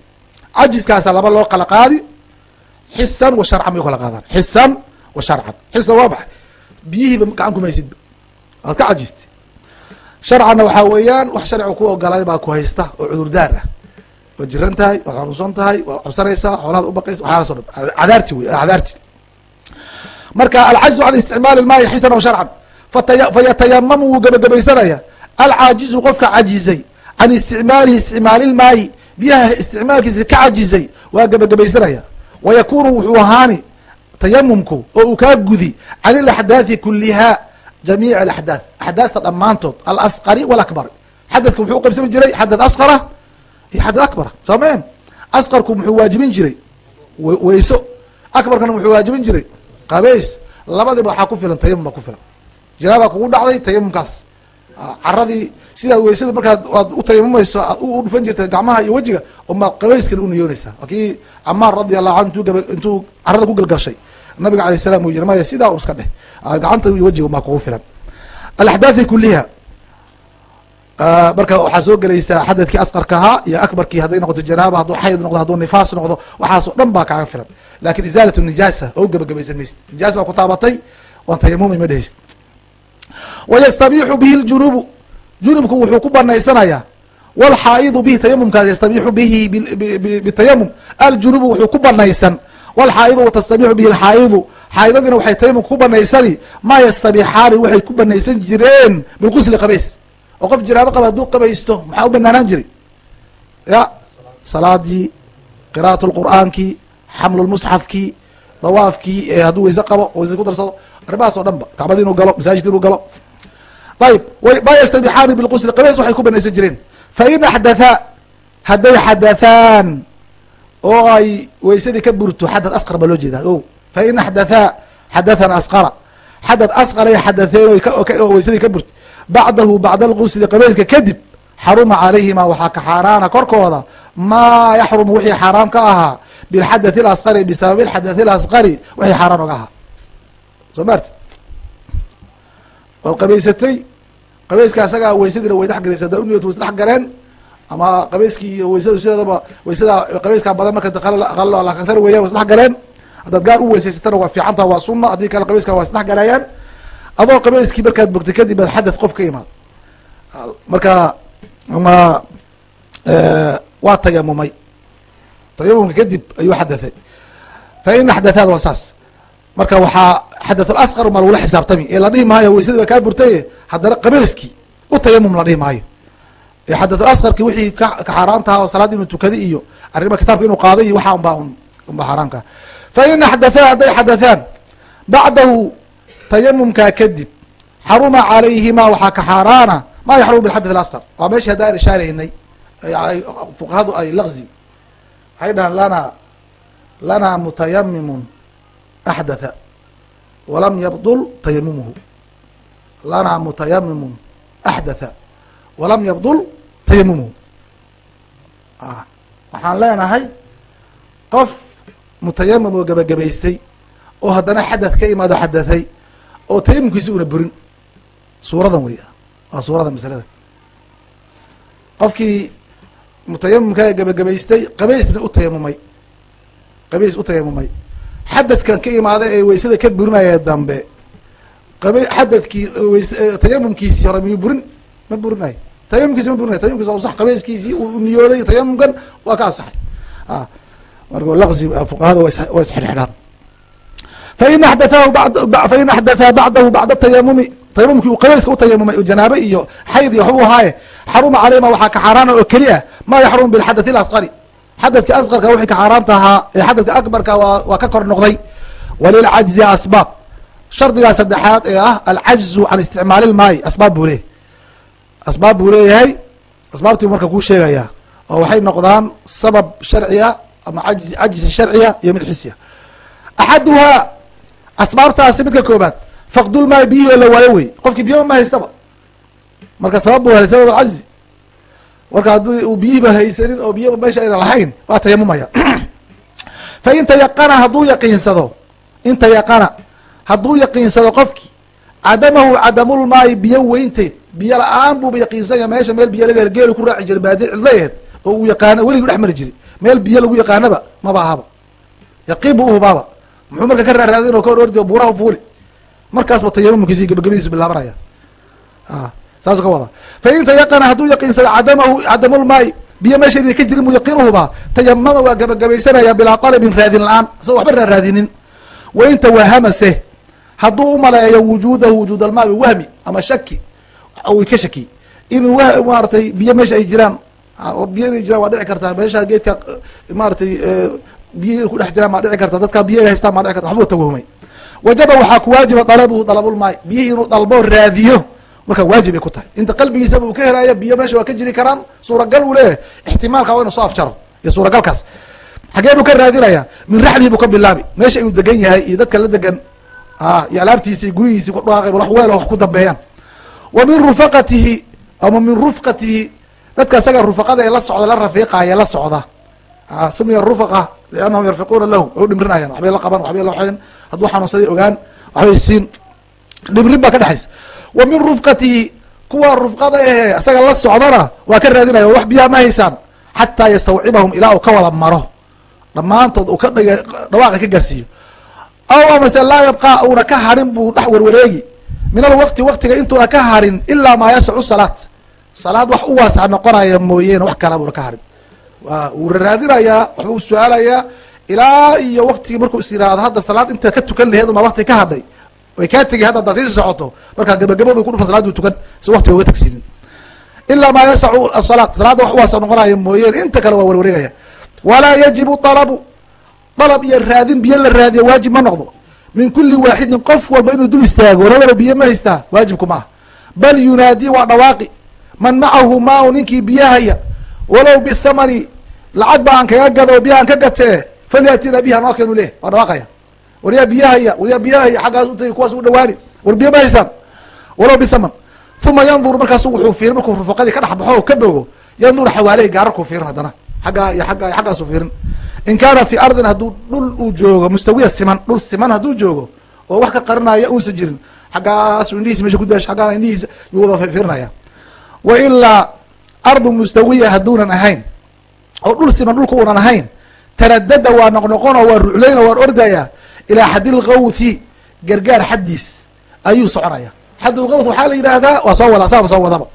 Cajiskaasa laba loo kala qaadi xisan wa sharcan bay u kala qaadaan. Xisan wa sharcan. Xisan waa maxay? Biyihiiba gacan kumaysidba waad ka cajistay sharcanna waxaa weeyaan wax sharciga ku ogolay baa ku haysta oo cudurdaar ah. Waad jiran tahay waad xanuunsan tahay waad cabsanaysaa xoolaad ubaqaysa waxyaalaas o dhan cadaarti wey cadaarti. Marka alcajzu can isticmaali lmaai xisan aw sharcan. Fayatayamamu wuu gebagabaysanaya alcaajizu qofka cajizay can isticmaalihi isticmaalilmaayi biyaha isticmaalkiisa ka cajizay waa gebagabaysanaya wa yakunu wuxuu ahaani tayamumku oo uu kaa gudi can ilaxdaathi kuliha jamiic alaxdaath axdaasta dhammaantood alasqari walakbari xadadka muxuu uqaybsami jiray xadad asqara iyo xadad akbara soomeen asqarku muxuu waajibin jiray weyso akbarkana muxuu waajibin jiray qabays labadiba waxaa ku filan tayamum baa ku filan janaabaa kugu dhacday tayamumkaas caradii sidaad weysada markaad aad u tayamumayso aad u dhufan jirtay gacmaha iyo wejiga umaad qabayskana uniyoonaysaa waa kii camaar radi allahu canhu intuu intuu carada ku galgashay nabiga alayh salam uu yiri maya sidaa un iska dheh gacanta iyo wejiga umaa kugu filan. Alaxdaathi kuliha marka waxaa soo gelaysaa xadadkii asqarka ahaa iyo akbarkii hadday noqoto janaaba hadduu xayd noqdo hadduu nifaas noqdo waxaasoo dhan baa kaaga filan. Lakin isaalat nijaasa oo u gebagabaysan maysid nijaas baa ku taabatay waan tayamumi ma dhehaysid wayastabiixu bihi ljunubu junubku wuxuu ku banaysanayaa walxaa'idu bihi tayamumkaas yastabiixu bihi bitayamum aljunubu wuxuu ku banaysan walxaa'idu watastabixu bihi alxaa'idu xaydadiina waxay tayamum ku banaysani maa yastabixaani waxay ku banaysan jireen bilqusli qabays oo qof jinaabo qaba hadduu qabaysto maxaa u banaanaan jiray ya salaadii qira'at lqur'aankii xamlulmusxafkii dawaafkii hadduu weyse qabo weyse ku darsado arrimahaas oo dhan ba kacbadi inuu galo masaajid inuu galo ayib maa yastabixaani bilqusli qabays waxay ku banaysan jireen fain axdathaa hadday xadathaan oo ay weysadii ka burto xadad asqar baa loo jeedaa. O fain axdathaa xadathan asqara. Xadad asqaray xadatheen oo weysadii ka burto bacdahu bacda alqusli qabayska kadib xaruma calayhima waxaa ka xaaraana korkooda maa yaxrumu wixii xaaraam ka ahaa bilxadathi اlasqari bisababi alxadathi اlasqari wixii xaaraan oga ahaa. Soo maarti waad qabaysatay qabayska asagaa weysadiina way dhex gelaysa da uniyat way galeen ama qabayskii iyo weysadu sideedaba weysada qabayskaa badan marka lakakar weyan way isdhex galeen. Haddaad gaar u weysaysatana waa fiicanta waa suna haddii kale qabayska waa isdhex adoo qabayskii markaad bogtay kadib baad xadath qof ka imaad marka ma waa tayamumay tayamumka kadib ayuu xadathay fa in axdathaad waa saas. Marka waxaa xadathul asqar ma lagula xisaabtami. Ee la dhihi maayo weysadii baa kaa burtaye haddana qabayskii u tayamum la dhihi maayo xadathul asqarki wixii ka xaaraam taha oo salaad inuu tukaday iyo arrima kitaabka inuu qaaday iyo waxaa unbaa unba xaaraamka fa in axdathaa hadday xadathaan bacdahu tayamumkaa kadib xaruma calayhima waxaa ka xaaraana ma yaxrumu bilxadath alasqar. Waa meeshii haddaan ishaaraynay fuqahadu ay laqzi waxay dhahaan lana lana mutayamimun axdatha walam yabdul tayamumuhu lana mutayamimun axdatha walam yabdul tayamumuhu waxaan leenahay qof mutayamim oo gebagabaystay oo haddana xadath ka imaado xadathay oo tayamumkiisi una burin. Suuradan wey waa suurada masalada. Qofkii mutayamimkaa gebagabaystay qabaysna u tayamumay qabays u tayamumay xadadkan ka imaada ee weysada ka burinaya dambe qaba xadadkii tayamumkiisii hore miyuu burin? Ma burinayo tayamumkiisi ma burinay tayamumkiisi waa sax qabayskiisii uu niyooday tayamumkan waa ka asaxay marka laqsi fuqahada waa isxidhxidhaan fain axdathahu fain axdathaa bacdahu bacda tayamumi tayamumkii uu qabayska u tayamumay oo janaabe iyo xayd iyo waxbuu ahaaye xaruma caleyhima waxaa ka xaaraana oo keli ah maa yaxrumu bilxadathi alasqari. Xadadka asqarka wixii ka xaaraamta ahaa ee xadadka akbarka waa ka kor noqday. Walilcajzi asbaab. Shardigaa saddexaad ee ah alcajzu can isticmaali lmaayi asbaab buu leeyahy asbaab buu leeyahay asbaabtii marka kuu sheegaya oo waxay noqdaan sabab sharciya ama ajzi cajzi sharciya iyo mid xisiya axaduhaa asbaabtaasi midka koobaad faqdulmaay biyihii oo la waayo wey. Qofkii biyo ma haystaba. Marka sabab buu helay sabab alcajzi marka haddii uu biyihiiba haysanin oo biyaba meesha ayna lahayn waa tayamumaya *clears throat* fa in tayaqana hadduu yaqiinsado in tayaqana hadduu yaqiinsado qofkii cadamahu cadamulmaayi biyo weynteed biyo la'aan buuba yaqiinsanya meesha meel biyo laga geelu ku raaci jiray baadi cidlaeed oo uu yaqaano weligu dhex mari jiray. Meel biyo lagu yaqaanaba maba ahaba yaqiin bu uhubaaba muxuu marka ka raaraadin oo ka hor ordi buuraha fuuli. Markaasba tayamumkiisi gabagabadiisu bilaabanaya saasuu ka wada. Fa in tayaqana hadduu yaqiinsado cadamahu cadamulmaayi biyo meesha inay ka jirin buu yaqiin uhubaa tayamama waa gabagabaysanaya bilaa talabin raadin la'aan isagoo waxba raaraadinin wain tawahamase hadduu umaleeyo wujuudahu wujuud almaai wahmi ama shaki uu ka shaki. Inuu maaratay biyo meesha ay jiraan. Biyo inay jiraan waa dhici kartaa. Meesha geedka maaratay biyo ku dhex jiraan maa dhici karta dadka biyo ay haystaan maa dhici karta waxbuu tawahumay wajaba waxaa ku waajiba dalabuhu dalabulmaay biyihii inuu dalbo raadiyo. Marka waajib ay ku tahay. Inta qalbigiisaba uu ka helaayo biyo meesha waa ka jiri karaan. Suuragal uu leeyahay. Ixtimaalka waa inu soo afjaro. Iyo suuragalkaas. Xagee buu ka raadinaya. Min raxlihi buu ka bilaabi. Meesha uu degan yahay iyo dadka la degan iyo alaabtiisa iyo gurihiisi ku dhawaaqay wax weel wax ku dambeeyaan wa min rufaqatihi ama min rufqatihi. Dadka isaga rufaqada ee la socda la rafiiqaya la socda. Sumiya rufaqa liannahum yarfiquuna lahu. Way u dhimrinayaan waxbay la qaban waxbay la waxeen hadduu xanuunsaday ogaan waxbay siin. Dhimrin baa ka dhexaysa wa min rufqatihi kuwa rufqada ehe isaga la socdana waa ka raadinaya wax biyaha ma haysaan. Xataa yastawcibahum ilaa uu ka wada maro. Dhammaantood uu ka dhig dhawaaqi ka gaarsiiyo. Aw amase laa yabqaa uuna ka harin buu dhex warwareegi min alwaqti waqtiga intuuna ka harin ilaa maa yasacu salaad salaad wax u waasac noqonaya mooyeene wax kala buuna ka harin. Wuu raadinayaa waxba u su'aalayaa ilaa iyo waktigii markuu is yiraahdo hadda salaad inta ka tukan laheed uma wakti ka hadhay. Way kaa tegi hadda hadaad sii socoto. Markaa gabagabadu kudhufa salaaduu tukan si waktiga uga tagsiinin. Ilaa maa yasacu asalaat salaadda wax uwaasa noqonaya mooyeen. Inta kale waa warwareegaya. Walaa yajibu alabu dalab iyo raadin biyo la raadiya waajib ma noqdo min kuli waaxidin qof walba inuu dul istaago labada biyo ma haystaa waajibku ma ah bal yunaadii waa dhawaaqi. Man macahu maa ninkii biyahaya walow bithamani lacag ba aan kaga gado biyahaan ka gatee falyatina biha noo keenu leh waa dhawaaqaya. Waryaa biyahaya waryaa biyahaya xaggaas utagi kuwaas u dhawaani. War biyo ma haysaan walow bithaman. Uma yandur markaasu wuxuu fiirin markuu rufaqadii ka dhex baxo oo ka bogo yandur xawaaley gaararkuu fiirin haddana. Xaggaa iyo agga xaggaasu fiirin in kaana fi ardin hadduu dhul uu joogo mustawiya siman dhul siman hadduu joogo oo wax ka qarinaya uusa jirin xaggaasu indhihiisa meesha kudaasha xaggaana indhihiisa yuu wada fiirinaya wa ilaa ardu mustawiya hadduunan ahayn oo dhul siman dhulka uunan ahayn taradada waa noqnoqono waa ruclayno waan ordaya ilaa xadilgawthi gargaar xaddiis ayuu soconaya. Xadulgawth waxaa la yidhaahdaa waa soo wada saaba soo wadaba.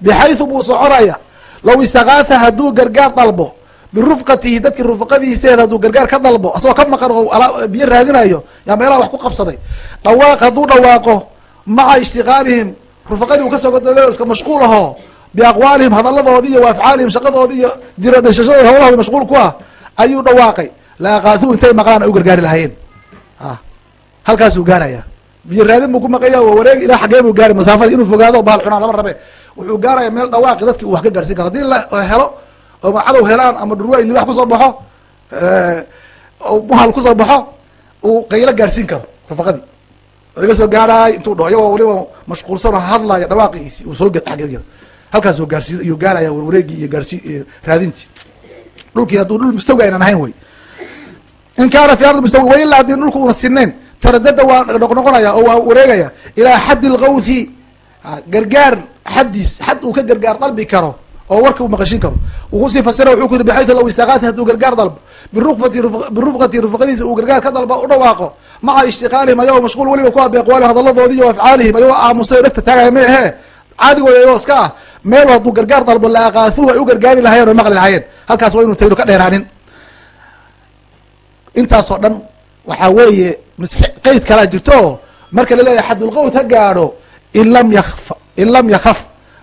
Bixaytu buu soconaya low istakaatha hadduu gargaar dalbo birufqatihi dadkii rufqadiiseeda hadduu gargaar ka dalbo asagoo ka maqan oo biyo raadinayo yaa meelaha wax ku qabsaday. Dhawaaq hadduu dhawaaqo maca ishtiqaalihim rufaqadii uu ka soo godolo iska mashquul aho biaqwaalihim hadaladoodi iyo waafcaalihim shaqadoodi iyo dira dhishashadooda hawlahoodi mashquul ku ah ayuu dhawaaqay. La aqaathu intay maqlaan ay u gargaari lahayeen a halkaasuu gaaraya. Biyo raadin buu ku maqanya waa wareegi ilaa xaggee buu gaari masaafada inuu fogaado bahal cunaa lama rabe. Wuxuu gaaraya meel dhawaaqi dadki uu wax ka gaarsiin karo. Hadii la helo oo macadow helaan ama dhurwa libax ku soo baxo muhal ku soo baxo uu qaylo gaarsiin karo rufaqadii laga soo gaaraay intuu dhaho iyagoo waliba mashquulsanoo hadlaya dhawaaqiisi uu soo aggelgel halkaasuu gaarsi iyuu gaaraya warwareegii iyo gaarsi raadintii dhulkii hadduu dhul mustawi aynan ahayn wey in kaana fi ardi mustawi wailaa haddii dhulka una sinayn taradada waa noqnoqonaya oo waa wareegaya ilaa xaddi lgawthi gargaar xaddiis xad uu ka gargaar dalbi karo oo warka uu maqashin karo. Uu ku sii fasira wuxuu ku yiri bxaytu law istakaati hadduu gargaar dalbo. Birufati birufqati rufqadiisa uu gargaar ka dalba u dhawaaqo. Maca ishtiqaalihim ayagoo mashquul weliba ku abi aqwaalihim hadaladoodi iyo afcaalihim ayagoo aamusay o dhegta taagaya ma ahee caadigooda ayagoo iska ah. Meel hadduu gargaar dalbo la aqaathuhu ay u gargaari lahayeen oo maqli lahayeen halkaas waa inu taynu ka dheeraanin. Intaasoo dhan waxaa weeye qeyd kalaa jirto marka la leeyahay xadulqawt ha gaadho in lam yakf in lam yakaf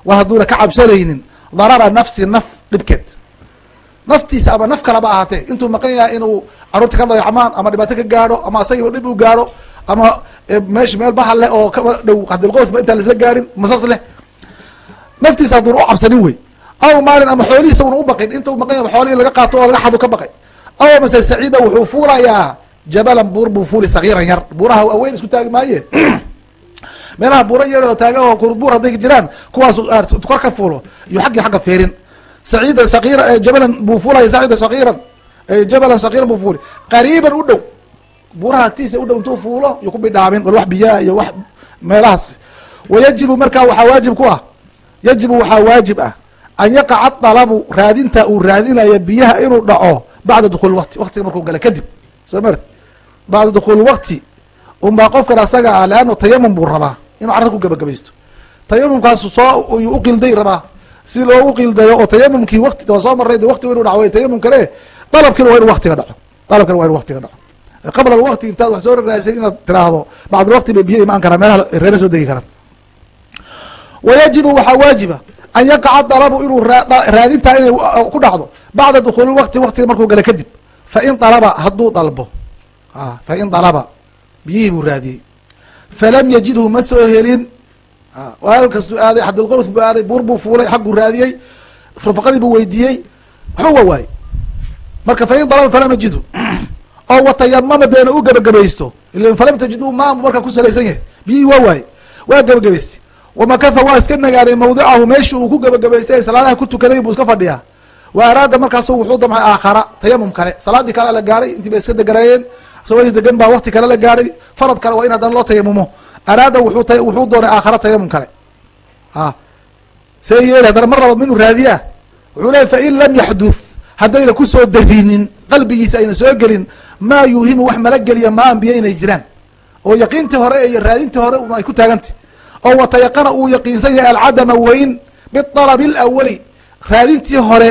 waa hadduuna ka cabsanaynin darara nafsi naf dhibkeed. Naftiisa ama naf kalaba ahaatee. Intuu maqan yahay inuu carruurta ka dayacmaan ama dhibaato ka gaadho ama asagiiba dhib u gaadho ama meesha meel bahal leh oo kaba dhow xadulqawt intaan laisla gaarin masas leh. Naftiisa hadduuna u cabsanin wey. Aw maalin ama xoolihiisa una u baqin. Inta u maqan yahay xooli laga qaato oo laga xadu ka baqay. Aw mase saciida wuxuu fuulayaa jabalan buur buu fuuli sagiiran yar. Buuraha waaweyn isku taagi maaye *clears throat* meelaha buura yar taaga oo kurudbuur hadday jiraan kuwaas kor ka fuulo iyo xaggii xagga feerin. Saciidan saira jabalan buu fuulaya saciidan sagiiran jabalan sagiiran buu fuuli. Qariiban u dhow. Buuraha agtiisa u dhow intuu fuulo iyo ku bidhaamin wal wax biyaa iyo wax meelahaas. Wayajibu markaa waxaa waajib ku ah yajibu waxaa waajib ah an yaqaca dalabu raadinta uu raadinayo biyaha inuu dhaco bacda dukuul waqti. Waqtiga markuu gala kadib. Soo mart bacda dukuul waqti. Unbaa qofkan asaga ah leano tayamum buu rabaa inuu carra ku gabagabaysto tayamumkaasu soo yuu uqilday rabaa. Si loogu qildayo oo tayamumkii waqti waa soo maray de waqtigu inu dhaco tayamumkale dalabkiina waa inu waqtiga dhaco. Dalabkina waa inu waqtiga dhaco. Qabla alwaqti intaad wax soo raraasay inaad tiraahdo bacdalwaqti bay biyo imaan karaan meelaha reera soo degi karaan. Wayajibu waxaa waajiba an yaqaca dalabu inuu raadintaa inay ku dhacdo. Bacda dukuuli waqti waqtiga markuu gala kadib fain dalaba hadduu dalbo. Fain dalaba biyihii buu raadiyey falam yajidhu ma soo helin halkastuu aaday xadulqawth buu aaday buur buu fuulay xagguu raadiyey rufaqadii buu weydiiyey waxba waa waayey marka fain dalaba falam yajidhu oo watayamama deena u gebagabaysto ila falam tajidhu maamu markaa ku salaysan yahay biyihii waa waaye waa gebagabaystay wamakatha waa iska nagaaday mawdicahu meeshii uu ku gebagabaystay salaadaha ku tukaday buu iska fadhiyaa wa araada markaasu wuxuu damcay aakhara tayamum kale salaadii kale la gaaray intii bay iska deganaayeen isagoo degan baa wakti kale la gaadhay farad kale waa in haddana loo tayamumo araada wuxuu doonay aakhara tayamum kale. A see yeeli haddana mar labaad minuu raadiyaa. Wuxuu leeyay fain lam yaxduth haddayna ku soo darinin qalbigiisa ayna soo gelin maa yuuhimu wax mala geliya maa ambiye inay jiraan. Oo yaqiintii hore iyo raadintii hore un ay ku taagantay oo watayaqana uu yaqiinsan yahay alcadama weyn bialabi alawali raadintii hore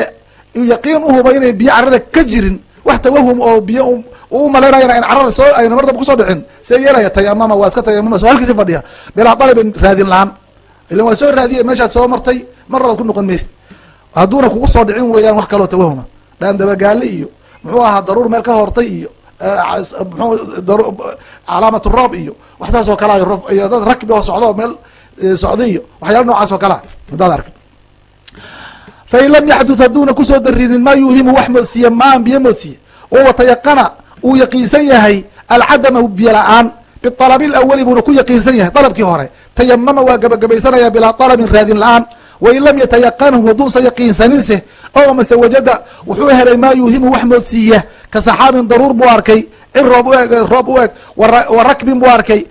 yaqiin uhuba inay biyo carada ka jirin wax tawahum oo biyo u malaynayana in carada soo ayna mar daba ku soo dhicin. See yeelaya tayamama waa iska tayamama soo halkiisi fadhiya. Bilaa dalabin raadin la'aan ilan waa soo raadiyay meeshaad soo martay mar labaad ku noqon maysid. Hadduuna kugu soo dhicin weeyaan wax kaloo tawahuma dhaan dabagaali iyo muxuu ahaa daruur meel ka hortay iyo mxuu calaamat roob iyo wax saas oo kalea iyo dad rakbi oo socdo meel socday iyo waxyaala noocaas oo kalea hadaad arka fain lam yaxdut hadduuna ku soo darinin maa yuuhimu wax moodsiiye maan biyo moodsiiye oo watayaqana uu yaqiinsan yahay alcadama biyo la'aan bialabi lawali buuna ku yaqiinsan yahay dalabkii hore tayamama waa gabagabaysanaya bilaa dalabin raadin la'aan wain lam yatayaqanhu hadduusan yaqiinsaninse o mase wajada wuxuu helay maa yuuhimu wax moodsiiya ka saxaabin daruur buu arkay cir roob u eg roob u eg wa rakbin buu arkay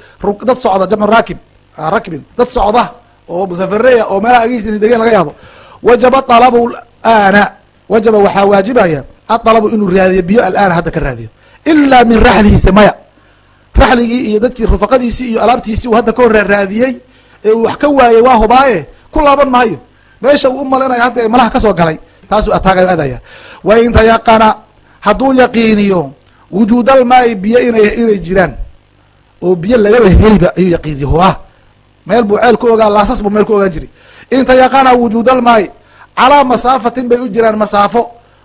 dad socda jamcu raakib rakbin dad socda oo musafareya oo meelaha agiisini degeen laga yaabo wajaba alabu ana wajaba waxaa waajibaya aalabu inuu raadiyo biyo alaana hadda ka raadiyo. Ilaa min raxlihiisa maya. Raxligii iyo dadkii rufaqadiisii iyo alaabtiisii uu hadda ka hor raadiyey ee uu wax ka waayey waa hubaaye? Ku laaban maayo. Meesha uu u malaynayo hadda malaha ka soo galay taasuu ataagayo adaya. Wain tayaqana hadduu yaqiiniyo wujuudalmaai biyo inay jiraan oo biyo lagaba heliba ayuu yaqiiniyo. Hubaa. Meel buu ceel ku ogaa laasas buu meel ku ogaan jiray in tayaqana wujuudalmaai calaa masaafatin bay u jiraan masaafo.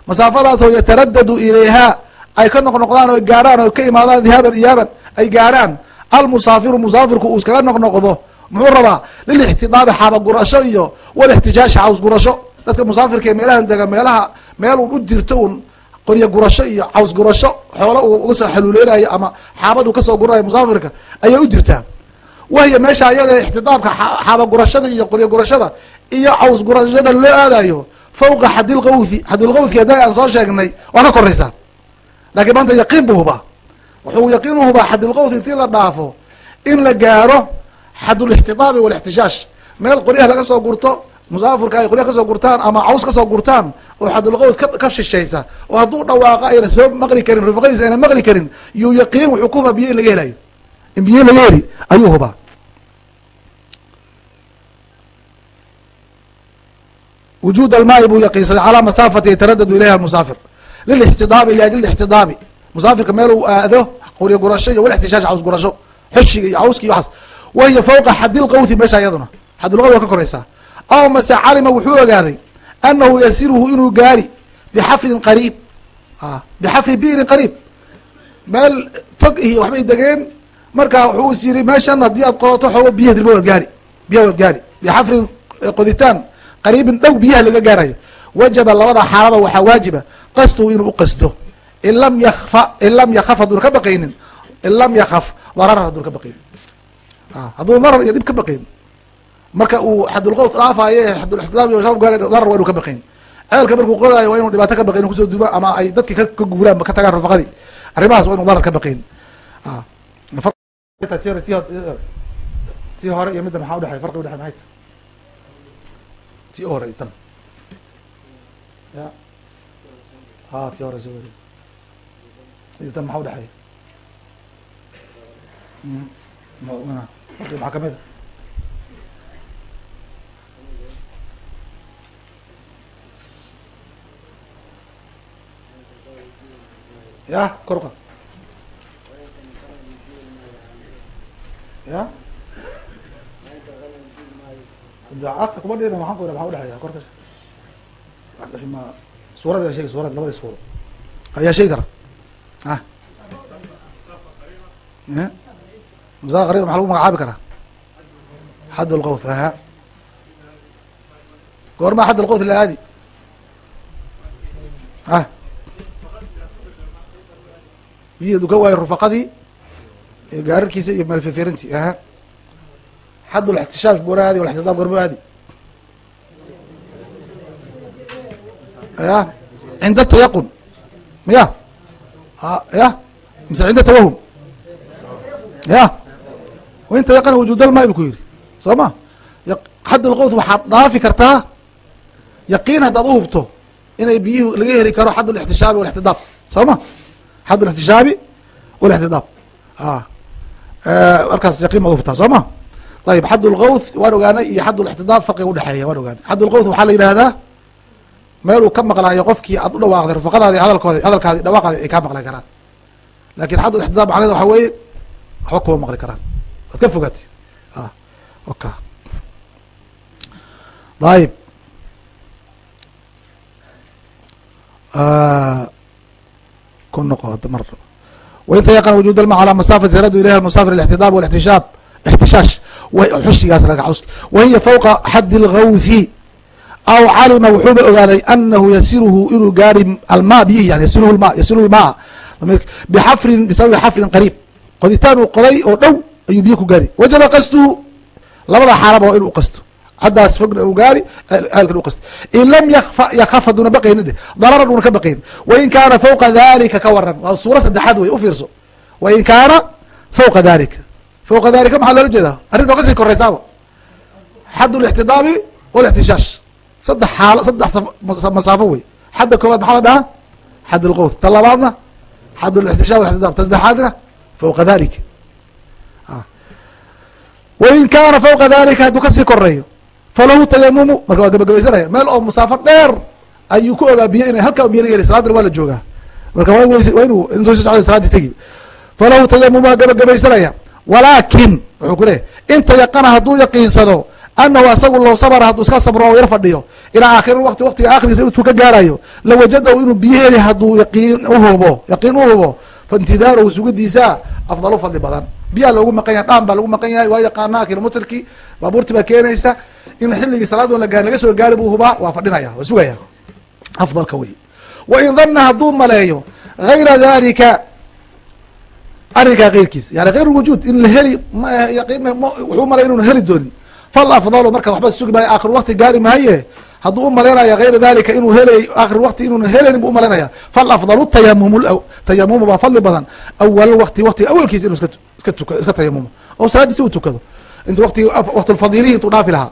Masaafadaasoo yataradadu ilayhaa ay ka noqnoqdaan oo gaadhaan oo ka imaadaan dihaaban iyaaban ay gaadhaan. Almusaafiru musaafirku uu iskaga noqnoqdo muxuu rabaa lilixtidaabi xaaba gurasho iyo walixtijaashi caws gurasho. Dadka musaafirka ee meelahan dega meelaha meel un u jirto un qoryo gurasho iyo caws gurasho xoolo uu uga soo xaluuleynayo ama xaabad uu ka soo guranayo musaafirka ayay u jirtaa wahiya meesha ayada ixtidaabka xaaba gurashada iyo qoryo gurashada iyo caws gurashada loo aadayo fawqa xadilqawthi xadilqawthki hadda aan soo sheegnay waa ka koraysaa. Lakiin maanta yaqiin buu hubaa. Wuxuu yaqiin u hubaa xadilqawth intii la dhaafo in la gaaro xadulixtidaabi walixtishaash meel qoryaha laga soo gurto musaafirka ay qoryaha ka soo gurtaan ama caws ka soo gurtaan oo xadulqawd ka shishaysa oo hadduu dhawaaqa ayna soo maqli karin rufaqadiisa ayna maqli karin yuu yaqiin wuxuu ku hubaa biyo in laga helayo in biyo laga heli ayuu hubaa. Wujuud almaai buu yaqiinsaday calaa masaafati yataradadu ilayha musaafir lilixtidaabi liajli ixtidaabi musaafirka meel uu aado qoryo gurasho iyo walixtishaash caws gurasho xoshiga iyo cawski iyo waxaas. Wahiya fawqa xadilqawthi meesha iyaduna xadilqawth waa ka koraysaa. Aw mase calima wuxuu ogaaday anahu yasiruhu inuu gaari bixafrin qariib. Bixafri bi'rin qariib. Meel tog iyo waxbay degeen marka wuxuu is yiri meeshan haddii aad qodato xoogo biyaha dilba waad gaari biyaha waad gaari. Bixafrin qoditaan qariibin dhow biyaha laga gaarayo. Wajaba labada xaalaba waxaa waajiba qasduhu inuu uqasdo in lam yakfa in lam hadduuna ka baqaynin in lam yakaf dararar ka baqaynin. Hadduu darar iyo dhib ka baqayn marka uu shaab gaara darar waa inu ka baqayn ceelka markuu qodaayo waa inu dhibaato ka baqayn ku soo duba ama ay dadki ka guuraan ka tagaan rufaqadii arrimahaas waa inu darar ka baqayn tii hore iyo midda maxaa udhexay farqi udhexay maxay tahay tii hore iyo tan. Ya. Ha tii ya? Daacadka kuma dhina maxaan ku ira maxa udhexeeya korka ma suurada sheegi suurad labadi suuro ayaa sheegi kara ah masaa qariib maxa lagu magacaabi karaa xad lqowth aha goormaa xad lqowth la aadi ah. Biyadu ka waayo rufaqadii gaararkiisa iyo meelfifirintii aha. Xad lixtishaash buuna aadi walixtidaab gorma aadi ya cinda tayaqun. Miya? Ya mise cinda tawahum? Ya wain tayaqana wujuudalmaai bu ku yidhi. Soo ma? Xad lqowth waxaad dhaafi kartaa yaqiin haddaad uhubto inay biyuhu laga heli karo xad lixtishaabi walixtidaab soo ma? Xad lixtishaabi walixtidaab markaas yaqiin baad uhubtaa soo ma? Ayib xad lqowth waan ogaanay iyo xad lixtidaab farqiga udhexeeya waan ogaanay. Xad lqowth waxaa la yidhahdaa meel uu ka maqlaayo qofkii aad u dhawaaqday rufaqadaadi hadalkoodi hadalkaadi dhawaaqaadi ay kaa maqli karaan. Lakin xaddu ixtidaab macneda waxa weeye waxba kuma maqli karaan. Waad ka fogaati oka ayib ku noqo mar wainta yaqan wujuud alma calaa masaafati radu ilayha musaafir alixtidaab walixtishaab ixtishaash xushigaas ragaxus wahiya fowqa xaddi algawfi aw calima wuxuuba ogaaday anahu yasiruhu inuu gaari alma biyihi yani yasiruhu ma yasiruhu lmaa bixafrin bisababi xafrin qariib qoditaan uu qoday oo dhow ayuu biyo ku gaari wajaba qastuhu labada xaalaba waa inuu qasto haddaas fogna uu gaari aalkan u qasto in lam yakaf haduuna baqaynin dheh dararan uuna ka baqayn wain kaana fawqa dalika ka waran waa suura saddexaad wey ufiirso wain kaana fawqa dalika fawqa dalika maxaa loola jeedaa? Arrinta ka sii koraysaaba xad lixtidaabi walixtishaash saddex xaalo saddex masaafo wey xadda koowaad maxaa la dhahaa? Xad lqowth ta labaadna xad lixtishaab walixtidaab ta saddexaadna fawqa dalika wain kaana fawqa dalika hadduu ka sii koreeyo falahu tayamumu marka waa gabagabaysanaya. Meel oo musaafo dheer ayuu ku ogaa biyo inay halkaa biyo laga salaadina waa la joogaa. Marka waa inuu intuu si socda salaadii tegi. Falahu tayamumu waa gabagabaysanaya walaakin wuxuu ku leeyahy in tayaqana hadduu yaqiinsado anahu asagu low sabra hadduu iska sabro oo yar fadhiyo ilaa aakhiri waqti waqtiga aakhiriisa intuu ka gaarayo lawajadahu inuu biyo heli hadduu yaqiin uhubo yaqiin uhubo faintidaaruhu sugadiisa afdalu fadli badan biyaa loogu maqan yahay dhaan baa lagu maqan yahay waa yaqaanaa kilomitrkii baabuurtii baa keenaysa in xilligii salaadoon la gaari laga soo gaari buu hubaa waa fadhinaya waa sugaya afdalka wey wain dana hadduu maleeyo gayra dalika arrinkaa keyrkiisa yani gayr wujuud in la heli wuxuu malay inuuna heli doonin. Fal afdalu marka waxba sugi maayo aakir waqti gaari maaye hadduu u malaynaya gayra dalika inuu helay akhir waqti inuuna helaynin buu u malaynaya fal afdalu tayamum tayamumu baa fadli badan. Awal waqti waqtiga awalkiisa inuu iska iska tuka iska tayamumo oo salaadiisa u tukado. Intu waqtigi waqtulfadilihi intuu dhaafi lahaa.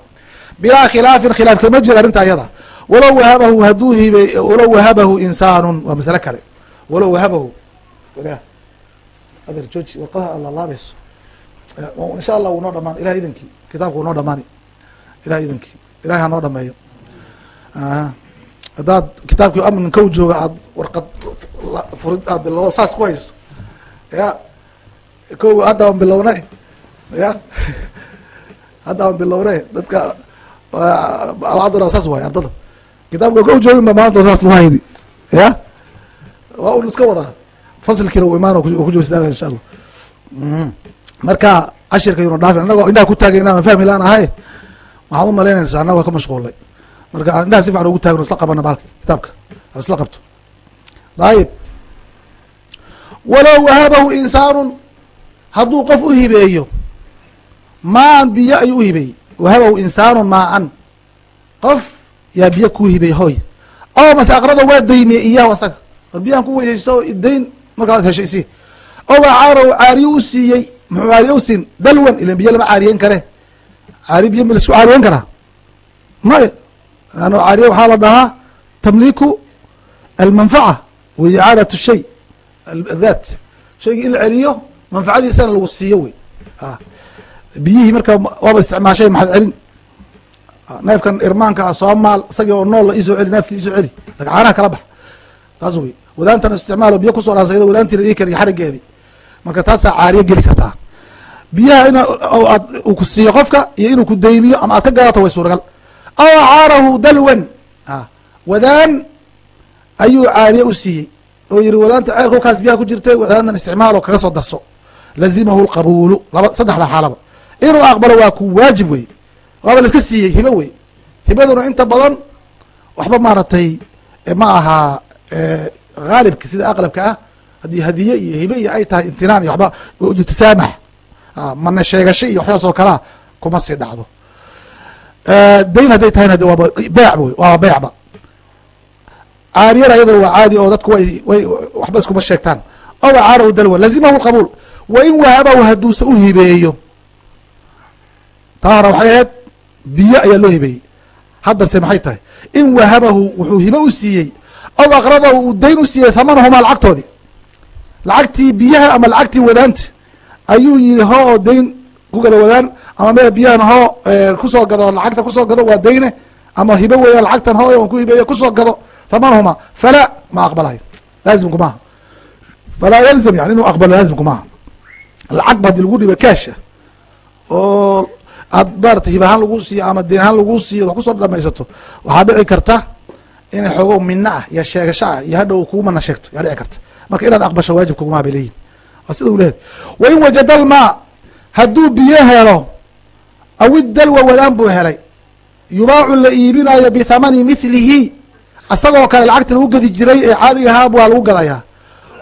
Bilaa khilaafin khilaaf kama jira arrinta ayada walow wahabahu hadduu hibe walow wahabahu insaanun waa masale kale. Walow wahabahu adeer jooji warqadaha alla laabayso. Insha allah wuu noo dhamaan ilahay idankii kitaabka wuu noo dhamaani ilahay idankii ilahay ha noo dhameeyo haddaad kitaabkii amnin kow jooga aad warqad furid aad bilo saas ku hayso ya kow hadda aan bilowna ya *laughs* hadda aan bilowne. Dadka alcaduna saas waay ardada. Kitaabka kow joogin ba maanta saas lama hayni. Ya waa un iska wadaa. Fasilkiina u imaan ku joogsadaaga insha allah. Marka cashirka yuna dhaafin annagoo indhaha ku taagay inaan fahmi laan ahay waxaad umalaynaysa annago ka mashquulay marka indhaha si fiican ugu taagno isla qabana baalka kitaabka. Ad isla qabto. Dayib walow wahabahu insaanun hadduu qof u hibeeyo maan biyo ayuu uhibeeyey wahabahu insaanun maa-an qof yaa biyo kuu hibeeyey hoy oo mase aqrado waa daymiyey iyahu asaga. War biyahan ku weysayso dayn markaad heshay si oo waa caaraw caariyo u siiyey muxuu caariyo u siin dalwan ilan biyo lama caariyeyn kare. Caari biyo ma la isku caariyeyn karaa? Maya ano caariye waxaa la dhahaa tamliiku almanfaca wa icaadat shay adhat shayga in la celiyo manfacadiisana lagu siiyo wey biyihii marka waaba isticmaashay maxad celin neefkan irmaanka ah soo isagii oo nool la iisoo celi neefkii isoo celi laga caanaha kala bax taas wey wadaantan isticmaalo biyo ku soo dhaansa wadaantii la ii kariyo xarigeedii marka taasaa caariyo geli kartaa biyaha in uu ku siiyo qofka iyo inuu ku daymiyo ama aad ka gadato way suuragal aw caarahu dalwan wadaan ayuu caariye u siiyey oo yihi wadaanta ceelka kaas biyaha ku jirtay wadaantan isticmaalo kaga soo darso lazimahu lqabuulu laba saddexda xaalaba inuu aqbalo waa ku waajib wey waaba la iska siiyey hibo wey hibaduna inta badan waxba maaragtay ma ahaa haalibka sida aqlabka ah haddii hadiye iyo hibe iyo ay tahay imtinaan iyo waba itisaamax mana sheegasho iyo waxyaas oo kalea kuma sii dhacdo dayn hadday tahayna beec wey waaba beecba caariyana iyadana waa caadi oo dadku way waxba iskuma sheegtaan. Ow caarahu dalwan lazimahu qabuul. Wa in wahabahu hadduuse u hibeeyo. Taa hore waxay ahayd biyo ayaa loo hibeeyey. Haddase maxay tahay? In wahabahu wuxuu hibe u siiyey aw aqradahu uu dayn u siiyey hamanahumaa lacagtoodii. Lacagtii biyaha ama lacagtii wadaanta ayuu yihi hoo oo dayn ku gado wadaan ama me biyahan hoo ku soo gado lacagta ku soo gado waa dayne. Ama hibo weeya lacagtan hooy on ku hibeeyo ku soo gado. Thamanhuma fala ma aqbalayo laazimku maaha falaa yalzam yani inuu aqbalo laazimku maaha lacag ba lagu dhiba kaasha oo aad maarata hibahaan lagu siiyo ama deen ahaan lagu siiyo wax ku soo dhamaysato waxaa dhici karta inay xoogo mina ah iyo sheegasho ah iyo hadhow kugumana sheegto yaa dhici karta. Marka inaad aqbasho waajib kugumaa bay leeyihiin sida u lehed wain wajada almaa hadduu biyo helo awidalwa wadaan buu helay. Yubaacu la iibinayo bithamani mithlihi. Asagoo kale lacagta lagu gadi jiray ee caadiga ahaa waa lagu gadayaa.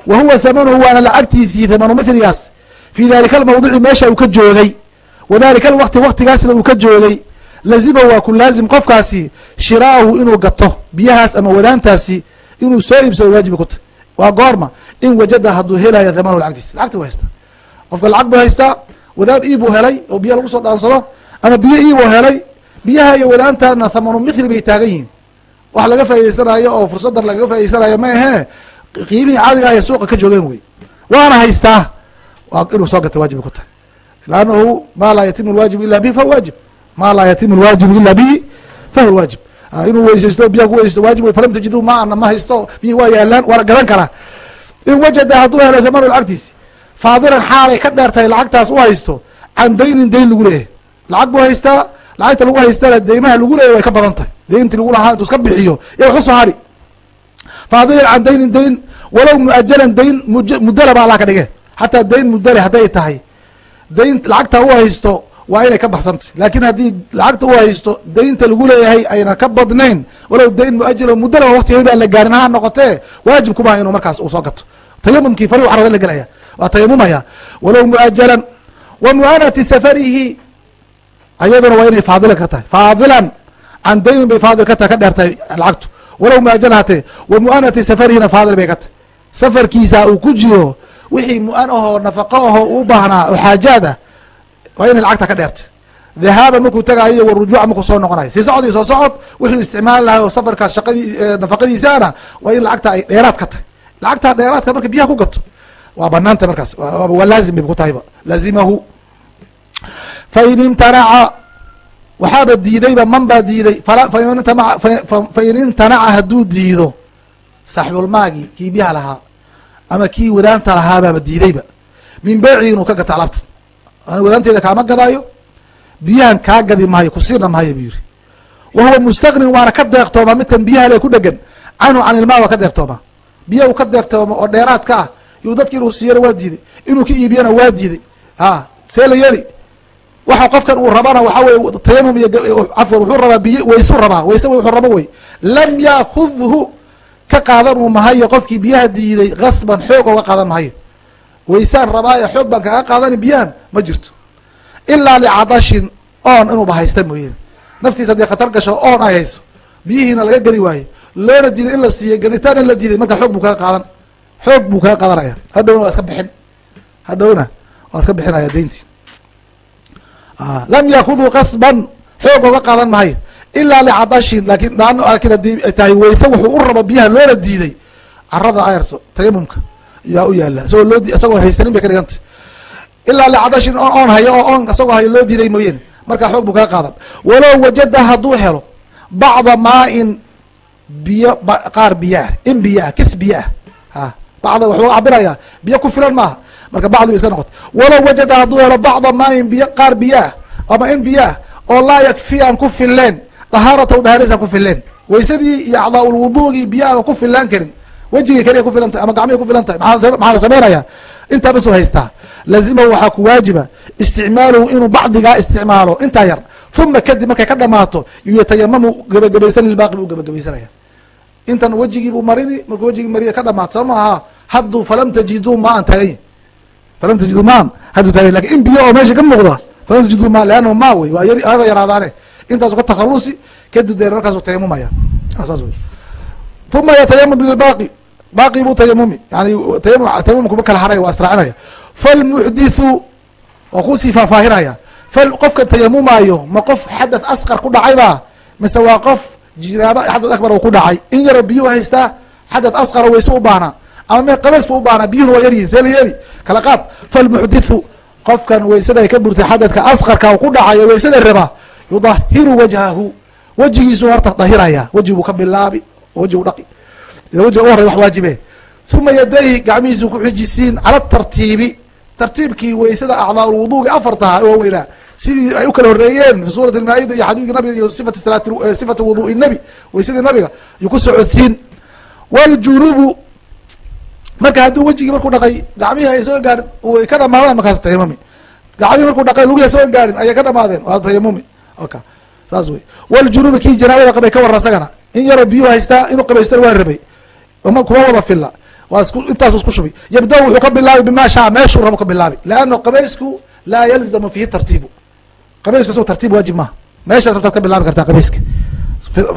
Wa huwa thamanuhu waana lacagtiisii thamanu mithligaas. Fii dalika almawdici meesha uu ka joogay. Wadalika alwaqti waqtigaasna uu ka joogay. Lazimahu waa ku laazim qofkaasi shiraahu inuu gato biyahaas ama wadaantaasi inuu soo iibsado waajiba ku tahy waa goorma in wajada hadduu helayo thamanahu lacagtiisa. Lacagti buu haystaa. Qofka lacag buu haystaa wadaan iibuu helay oo biya lagu soo dhaansado ama biyo iibuu helay. Biyaha iyo wadaantaana thamanu mithli bay taagan yihiin. Wax laga faa'idaysanayo oo fursadan lagaga faa'idaysanayo ma ahee. Qiimihii caadiga ay suuqa ka joogeen wey. Waana haystaa? Inuu soo gata waajibay ku tahay. Lannahu ma laa yatimu lwaajibu ila bihi fahuwa waajib. Ma laa yatimu lwaajibu ila bihi fahuwa waajib. Inuu weysaysto biyaha ku weysaysto waajib wey. Falam tajidu ma ana ma haysto biyi waa yaalaan waana garan karaa. In wajada hadduu helo thamanu lacagtiisi faadilan xaalay ka dheertahay lacagtaas u haysto can daynin dayn lagu leeyahay lacag buu haystaa lacagta lagu haystana deymaha lagu leeyahy way ka badan tahay. Daynti lagu lahaa intuu iska bixiyo ya wax u soo hari faadilan can daynin dayn walow muajalan dayn mudala ba allah ka dhige xataa dayn mudale hadday tahay. Dayn lacagta u haysto waa inay ka baxsantay laakin haddii lacagta u haysto daynta lagu leeyahay ayna ka badnayn walow dayn muajalo muddala waqtigeedi aan la gaarin ha noqotee waajib kumaha inuu markaas uu soo gato. Tayamumkii fari waxrada la gelaya waa tayamumaya walow muajalan wa mu'anati safarihi ayaduna waa inay faadila ka tahay. Faadilan can daynin bay faadil ka tahay ka dheer lacagtu. Walow hatee wa mu'anati safarihina faadil bay ka tahay. Safarkiisa uu ku jiro wixii mu'an ahoo nafaqo ahoo u baahnaa oo xaajaad waa inay lacagta ka dheertay. Dhahaaban markuu tagaayo wa rujuuca markuu soo noqonayo sii socod iyo soo socod wuxuu isticmaali lahay oo safarkaas shaqadii nafaqadiisaana waa in lacagta ay dheeraad ka tahay. Lacagtaa dheeraadka marka biyaha ku gato waa banaanta markaas waa laazim bay ku tahayba laazimahu fain imtanaca waxaaba diidayba man baa diiday fain imtanaca hadduu diido saaxibulmaagi kii biyaha lahaa ama kii wadaanta lahaabaaba diidayba min beyci inuu ka gato alaabta an wadaanteeda kaama gadaayo biyahan kaa gadi maayo kusiina maayo buu yiri wa huwa mustaqnin waana ka deeqtooma midkan biyaha le ku dhegan canhu can ilmaa waa ka deeqtooma biya uu ka deeqtooma oo dheeraad ka ah iyuu dadki inuu siiyana waa diiday inuu ka iibiyana waa diiday a see la waxa qofkan uu rabana waxa weye tayamum iyo cafwan wuxuu rabaa biy waysu rabaa wayse wuxuu rabo wey. Lam yaakudhu ka qaadan uu mahayo qofkii biyaha diiday kasban xoog oga qaadan mahayo. Waysaan rabaayo xoog baan kaga qaadani biyahan ma jirto. Ilaa licadashin oon inuuba haysta mooyane naftiisa haddii khatar gasho oon ay hayso. Biyihiina laga geli waayo. Loona diiday in la siiyo gaditaan in la diiday marka xoog buu kaga qaadan. Xoog buu kaga qaadanaya. Hadhowna waa iska bixin. Hadhowna waa iska bixinaya dayntii lam yaakuduu qasban xoog oga qaadan mahayo ilaa licadashin laakiin laakin haddii ay tahay wayse wuxuu u rabo biyaha loola diiday. Carada ayarto tayamumka yaa u yaalla isagoo loo isagoo haysanin bay ka dhigantay. Ilaa licadashin on oon hayo oo on isagoo hayo loo diiday mooyane markaa xoog buu kaga qaadan. Walow wajada hadduu helo bacda maa-in biyo qaar biyaah in biyo ah kis biyo ah a bacda waxuu cabirayaa biyo ku filan maaha marka bacdi ba iska noqota walow wajada hadduu helo bacda maa-in biyo qaar biyo ah ama in biyo ah oo laa yakfi aan ku fileen dahaarataw dahaaradiis aan ku fileen waysadii iyo acdaa ulwuduugii biyo aan ku filaan karin. Wejigii kaliya ku filan tahay ama gacmihii ku filan tahay maxaa la sameynaya? Intaa basuu haystaa lazimahu waxaa ku waajiba isticmaaluhu inuu bacdigaa isticmaalo intaa yar. Uma kadib markay ka dhamaato yatayamamu gebagabaysan lilbaaqi buu gebagabaysanaya intan wejigii buu marini markuu wejigii mariya ka dhamaato soo maaha hadduu falam tajiduu maan taagany falam tajiduu maan hadduu taagany laakiin in biyo oo meesha ka muuqda falam tajiduu maan leannahu maa wey waa haba yaraadaane. Intaasu ka takhalusi kadib dee markaasu tayamumaya saas wey uma yatayamam lilbaaqi. Baaqi buu tayamumi yani tayamum tayamumkuma kala haray waa israacinaya falmuxdithu waa ku sii faahfaahinaya. Fal qofka tayamumaayo ma qof xadath asqar ku dhacay ba mise waa qof jiraaba xadath akbar oo ku dhacay. In yaro biyuhu haystaa xadath asqara wayse u baanaa ama me qabays bu u baanaa biyuhuna waa yaryihin see la yeeli. Kala qaad falmuxdithu qofkan waysada ay ka burtay xadadka asqarka ku dhacayo waysada raba yudahiru wajhahu. Wejigiisu horta dahiraya weji ka bilaabi weji u dhaqi. Wejiga u horey wax waajibe uma yadayhi gacmihiisu ku xijisiin cala tartiibi. Tartiibkii weysada acdaa lwuduugi afartaha oo weynaa sidii ay u kala horeeyeen fi suurati iyo xadiidka nabiga iyo sifati salaat sifati wuduui nabi weysadii nabiga yuu ku socodsiin. Wljunubu marka hadduu wejigii markuu dhaqay gacmihii ay soo gaarin way ka dhamaadaan markaas tayamumi gacmihii markuu dhaqay lugihi soo gaarin ayay ka dhamaadeen waa tayamumi oka saas wey wljunubi kii janaabada qabay ka warran in yaroo biyuu haystaa inuu qabaystana waa rabay. Kuma wada filla. Waa isku intaasu isku shubi yabda wuxuu ka bilaabi bima shaa meeshuu rabo ka bilaabi. Leano qabaysku laa yalzamu fihi tartiibu. Qabaysku isagoo tartiib waajib maaha. Meeshaas rabtaad ka bilaabi kartaa qabayska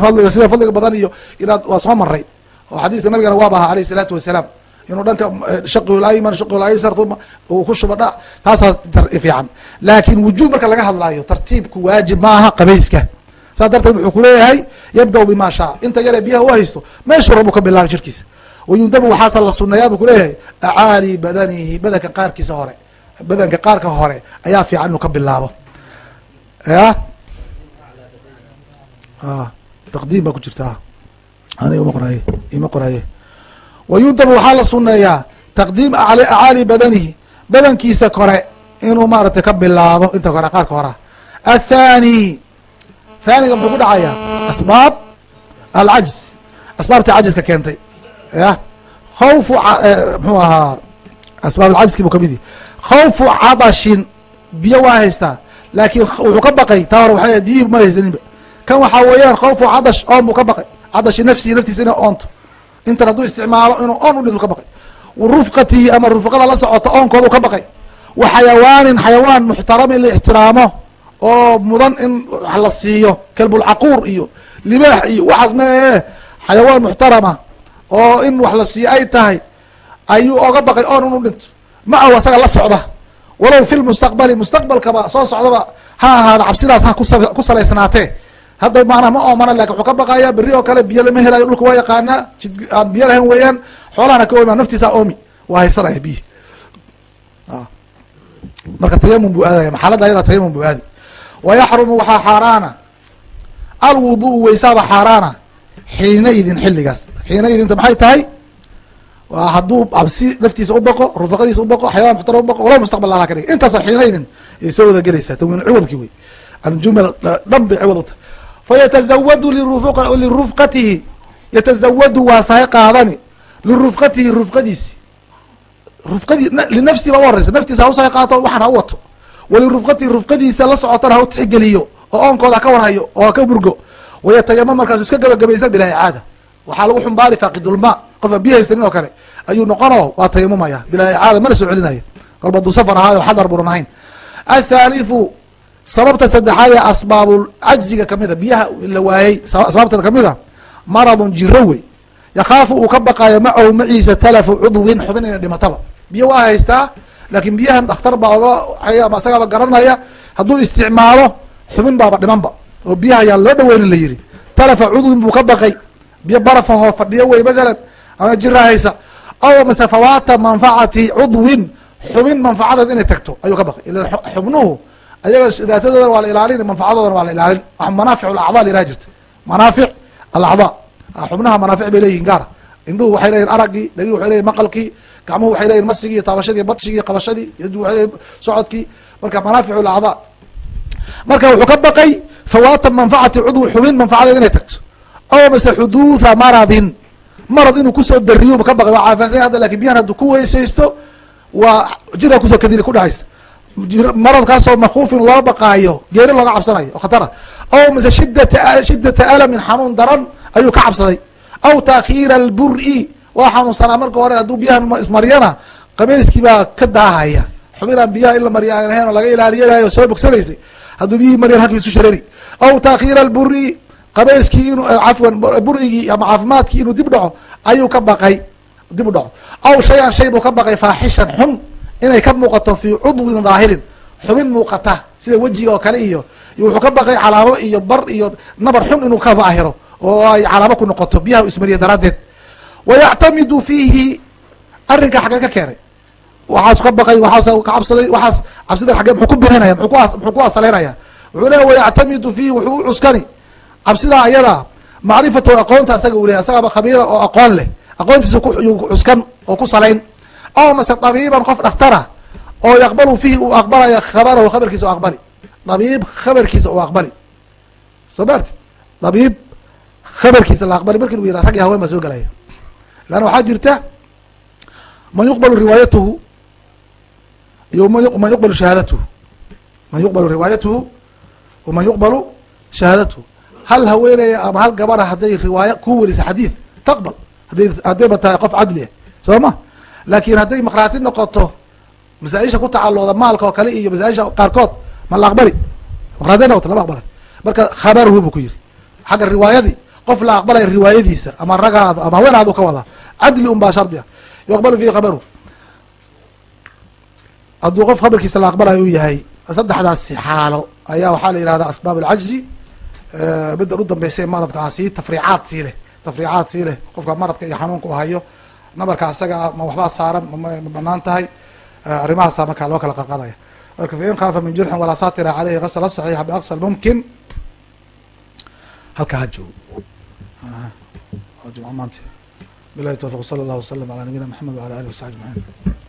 fadliga sida fadliga badan iyo inaad waa soo maray oo xadiiska nabigana waaba ahaa alayh isalaatu wasalaam inuu dhanka shaqilayman shaqilaysar uma uu ku shuba dha taasaa fiican. Laakin wujuub marka laga hadlaayo tartiibku waajib maaha qabayska. Saas darteed wuxuu kuleeyahay yabda bima shaa. Inta yaree biyaha u haysto meeshuu rabu ka bilaabi jirkiisa. Wayundabu waxaasa la suneeyaa buu kuleeyahay acaali badanihi badanka qaarkiisa hore badanka qaarka hore ayaa fiican inuu ka bilaabo. Ya? Taqdiim baa ku jirta aniga ima ima qoraye wayundabu waxaa la suneeyaa taqdiim acaali badanihi badankiisa kore inuu maaragtay ka bilaabo inta kore qaarka hora athani thaniga muxuu ku dhacaya asbaab alcajz asbaabta cajiska keentay ya khawfu mxuu ahaa asbaab alcajski buu ka mid yahi khawfu cadashin biyo waa haystaa laakin wuxuu ka baqay taa hore waxay biyihii ma haysaninba kan waxaa weeyaan khawfu cadash oon buu ka baqay cadashi nafsihi naftiisa inay oonto intan hadduu isticmaalo inuu oon udhintu ka baqay. Rufqatihi ama rufqada la socota oonkoodu ka baqay. Wa xayawaanin xayawaan muxtaramin la ixtiraamo oo mudan in wax la siiyo. Kelbulcaquur iyo libaax iyo waxaas mee xayawaan muxtarama oo in wax la siiyo ay tahay ayuu oga baqay oon inu dhinto macahu asaga la socda. Walow fi lmustaqbali mustaqbalkaba soo socdaba ha ahaada cabsidaas ha ku salaysnaatee hadda maanaa ma oomana laakiin wuxuu ka baqaya berri oo kale biyo lama helayo dhulka waa yaqaanaa jid aan biyo lahayn weeyaan xoolahana ka ooma naftiisa oomi waa haysanaya biyi marka tayamum buu aadaya maxalada ayada tayamum buu aadi. Wayaxrumu waxaa xaaraana. Alwudu weysaaba xaaraana xiinaidin xilligaas. Xiinaidinta maxay tahay? Waa hadduu cabsi naftiisa ubaqo rufaqadiisa ubaqo xayawaan muxtara ubaqo wala mustaqbal laha ka dhig intaasoo xiinaidin ay soo wada gelaysaa tanwiin ciwadki wey aljumal dhan bay ciwad u tahay fayatazawadu lirufqatihi yatazawadu waa sahay qaadani lirufqatihi rufqadiisi rufqadii linafsi baa u horeysa naftiisa ha u sahay qaato waxaan ha u wato walirufqatihi rufqadiisa la socotana ha u tixgeliyo oo oonkooda ha ka warhayo oo ha ka burgo wayatayama markaasu iska gabagabaysan bilaa icaada waxaa lagu xumbaari faaqidulma qofaan biyo haysanin oo kale ayuu noqono waa tayamumaya bilaa icaada mana soo celinayo kolba aduu safar ahaayo xadar buran ahayn athaalithu sababta saddexaad ee asbaabul cajziga kamida biyaha la waayey asbaabteeda ka mid a maradun jiro wey. Yakhaafu uu ka baqaayo macahu maciisa talafu cudwin xubin inay dhimataba. Biyo waa haystaa laakin biyahan dhakhtar baa oga ama isagaaba garanaya hadduu isticmaalo xubin baaba dhimanba. Oo biyaha ayaan loo dhaweynin la yiri talafa cudwin buu ka baqay. Biyo barafahoo fadhiyo wey mathalan ama jira haysa. Aw mase fawaata manfacati cudwin xubin manfacadeed inay tagto ayuu ka baqay. Ila xubnuhu ayaga daatadoodan waa la ilaalin manfacadoodana waa la ilaalin. Manaafic alacdaa la yiraha jirta. Manaafic alacdaa. Xubnaha manaafic bay leeyihiin gaara indhuhu waxay leeyihiin araggii dhagii waxay leyihin maqalkii gacmuhu waxay leyihin masigii taabashadii badshigii qabashadii yadu waxay leyihin socodkii. Marka manaafic alacdaa marka wuxuu ka baqay fawaata manfacati cudwi xubin manfacadeed inay tagto. Aw mase xuduutha maradin. Marad inuu ku soo dariyo ka baqay. Waa caafimaadsan hadda laakiin biyahan hadduu ku weysaysto waa jira ku soo kadiri ku dhacaysa maradkaasoo makuufin loo baqaayo geeri looga cabsanayo oo khatara. Aw mase shidata alamin xanuun daran ayuu ka cabsaday. Aw taakhiira albur-i waa xanuunsanaa marka hore hadduu biyahan ismariyana qabeyskii baa ka daahaya. Xubinaan biyaha in la mariya aan ahayn oo laga ilaaliyanayo soo bogsanaysay hadduu biyihii maryan halkii isu sharari aw taakhiira alburi qabeyskii inuu cafwan burigii ama caafimaadkii inuu dib dhaco ayuu ka baqay dib u dhaco. Aw shay-an shay buu ka baqay faaxishan xun inay ka muuqato fii cudwin daahirin xubin muuqata sida wejiga oo kale iyo wuxuu ka baqay calaamo iyo bar iyo nabar xun inuu ka daahiro oo ay calaamo ku noqoto biyaha u ismariya daraaddeed. Wayactamidu fiihi arrinka xaggee ka keenay. Waxaas ka baqay waxaas ka cabsaday waxaas cabsida xaggee muxuu ku birinaya muxuu ku asaleynaya. Wuxuu leeya wayactamidu fiihi wuxuu u cuskani. Cabsidaa ayada macrifatahu aqoonta asaga u lehay asagaba khabiira oo aqoon leh. Aqoontiisa cuskan oo ku salayn aw mase dabiiban qof dhaktara oo yaqbalu fihi uu aqbalaya khabarahu khabarkiisa u aqbali. Dabiib khabarkiisa uu aqbali. Soo maarti dabiib khabarkiisa la aqbali. Marki lagu yihah rag iyo haween baa soo gelaya leanna waxaa jirta man yuqbalu riwaayatuhu iyo man yuqbalu shahaadatuhu. Man yuqbalu riwaayatuhu waman yuqbalu shahaadatuhu. Hal haweeneya ama hal gabara hadday riwaaya ku werisa xadiid taqbal. Haday haddayba tahay qof cadliah soo ma laakin hadday makraati noqoto masaaisha ku tacalooda maalka oo kale iyo masaaisha qaarkood ma la aqbali. Makraati noqoto lama aqbalay marka khabaruhu bu ku yiri xagga riwaayadii qof la aqbalaya riwaayadiisa ama ragaada ama haweenaad u ka wadaa cadli un baa shardi ah yuqbalu fihi khabaruhu hadduu qof khabarkiisa la aqbalayo u yahay saddexdaasi xaalo ayaa waxaa la yihahdaa asbaab alcajzi middan u dambeysay maradka ah sii tafriicaad sii leh tafriicaad sii leh. Qofka maradka iyo xanuunka u hayo nabarka asaga ma waxbaa saaran ma bannaan tahay. Arrimahaasa markaa loo kala qaqalaya. Marka fain khaafa min jurxin walaa satira caleyhi gasla saxiixa biaqsa mumkin. Halkaa ha joogo. Jumca maanta. Bilahi towfiq sala allah wasalam ala nabiyina maxamed wala alih wasaxbi ajmaciin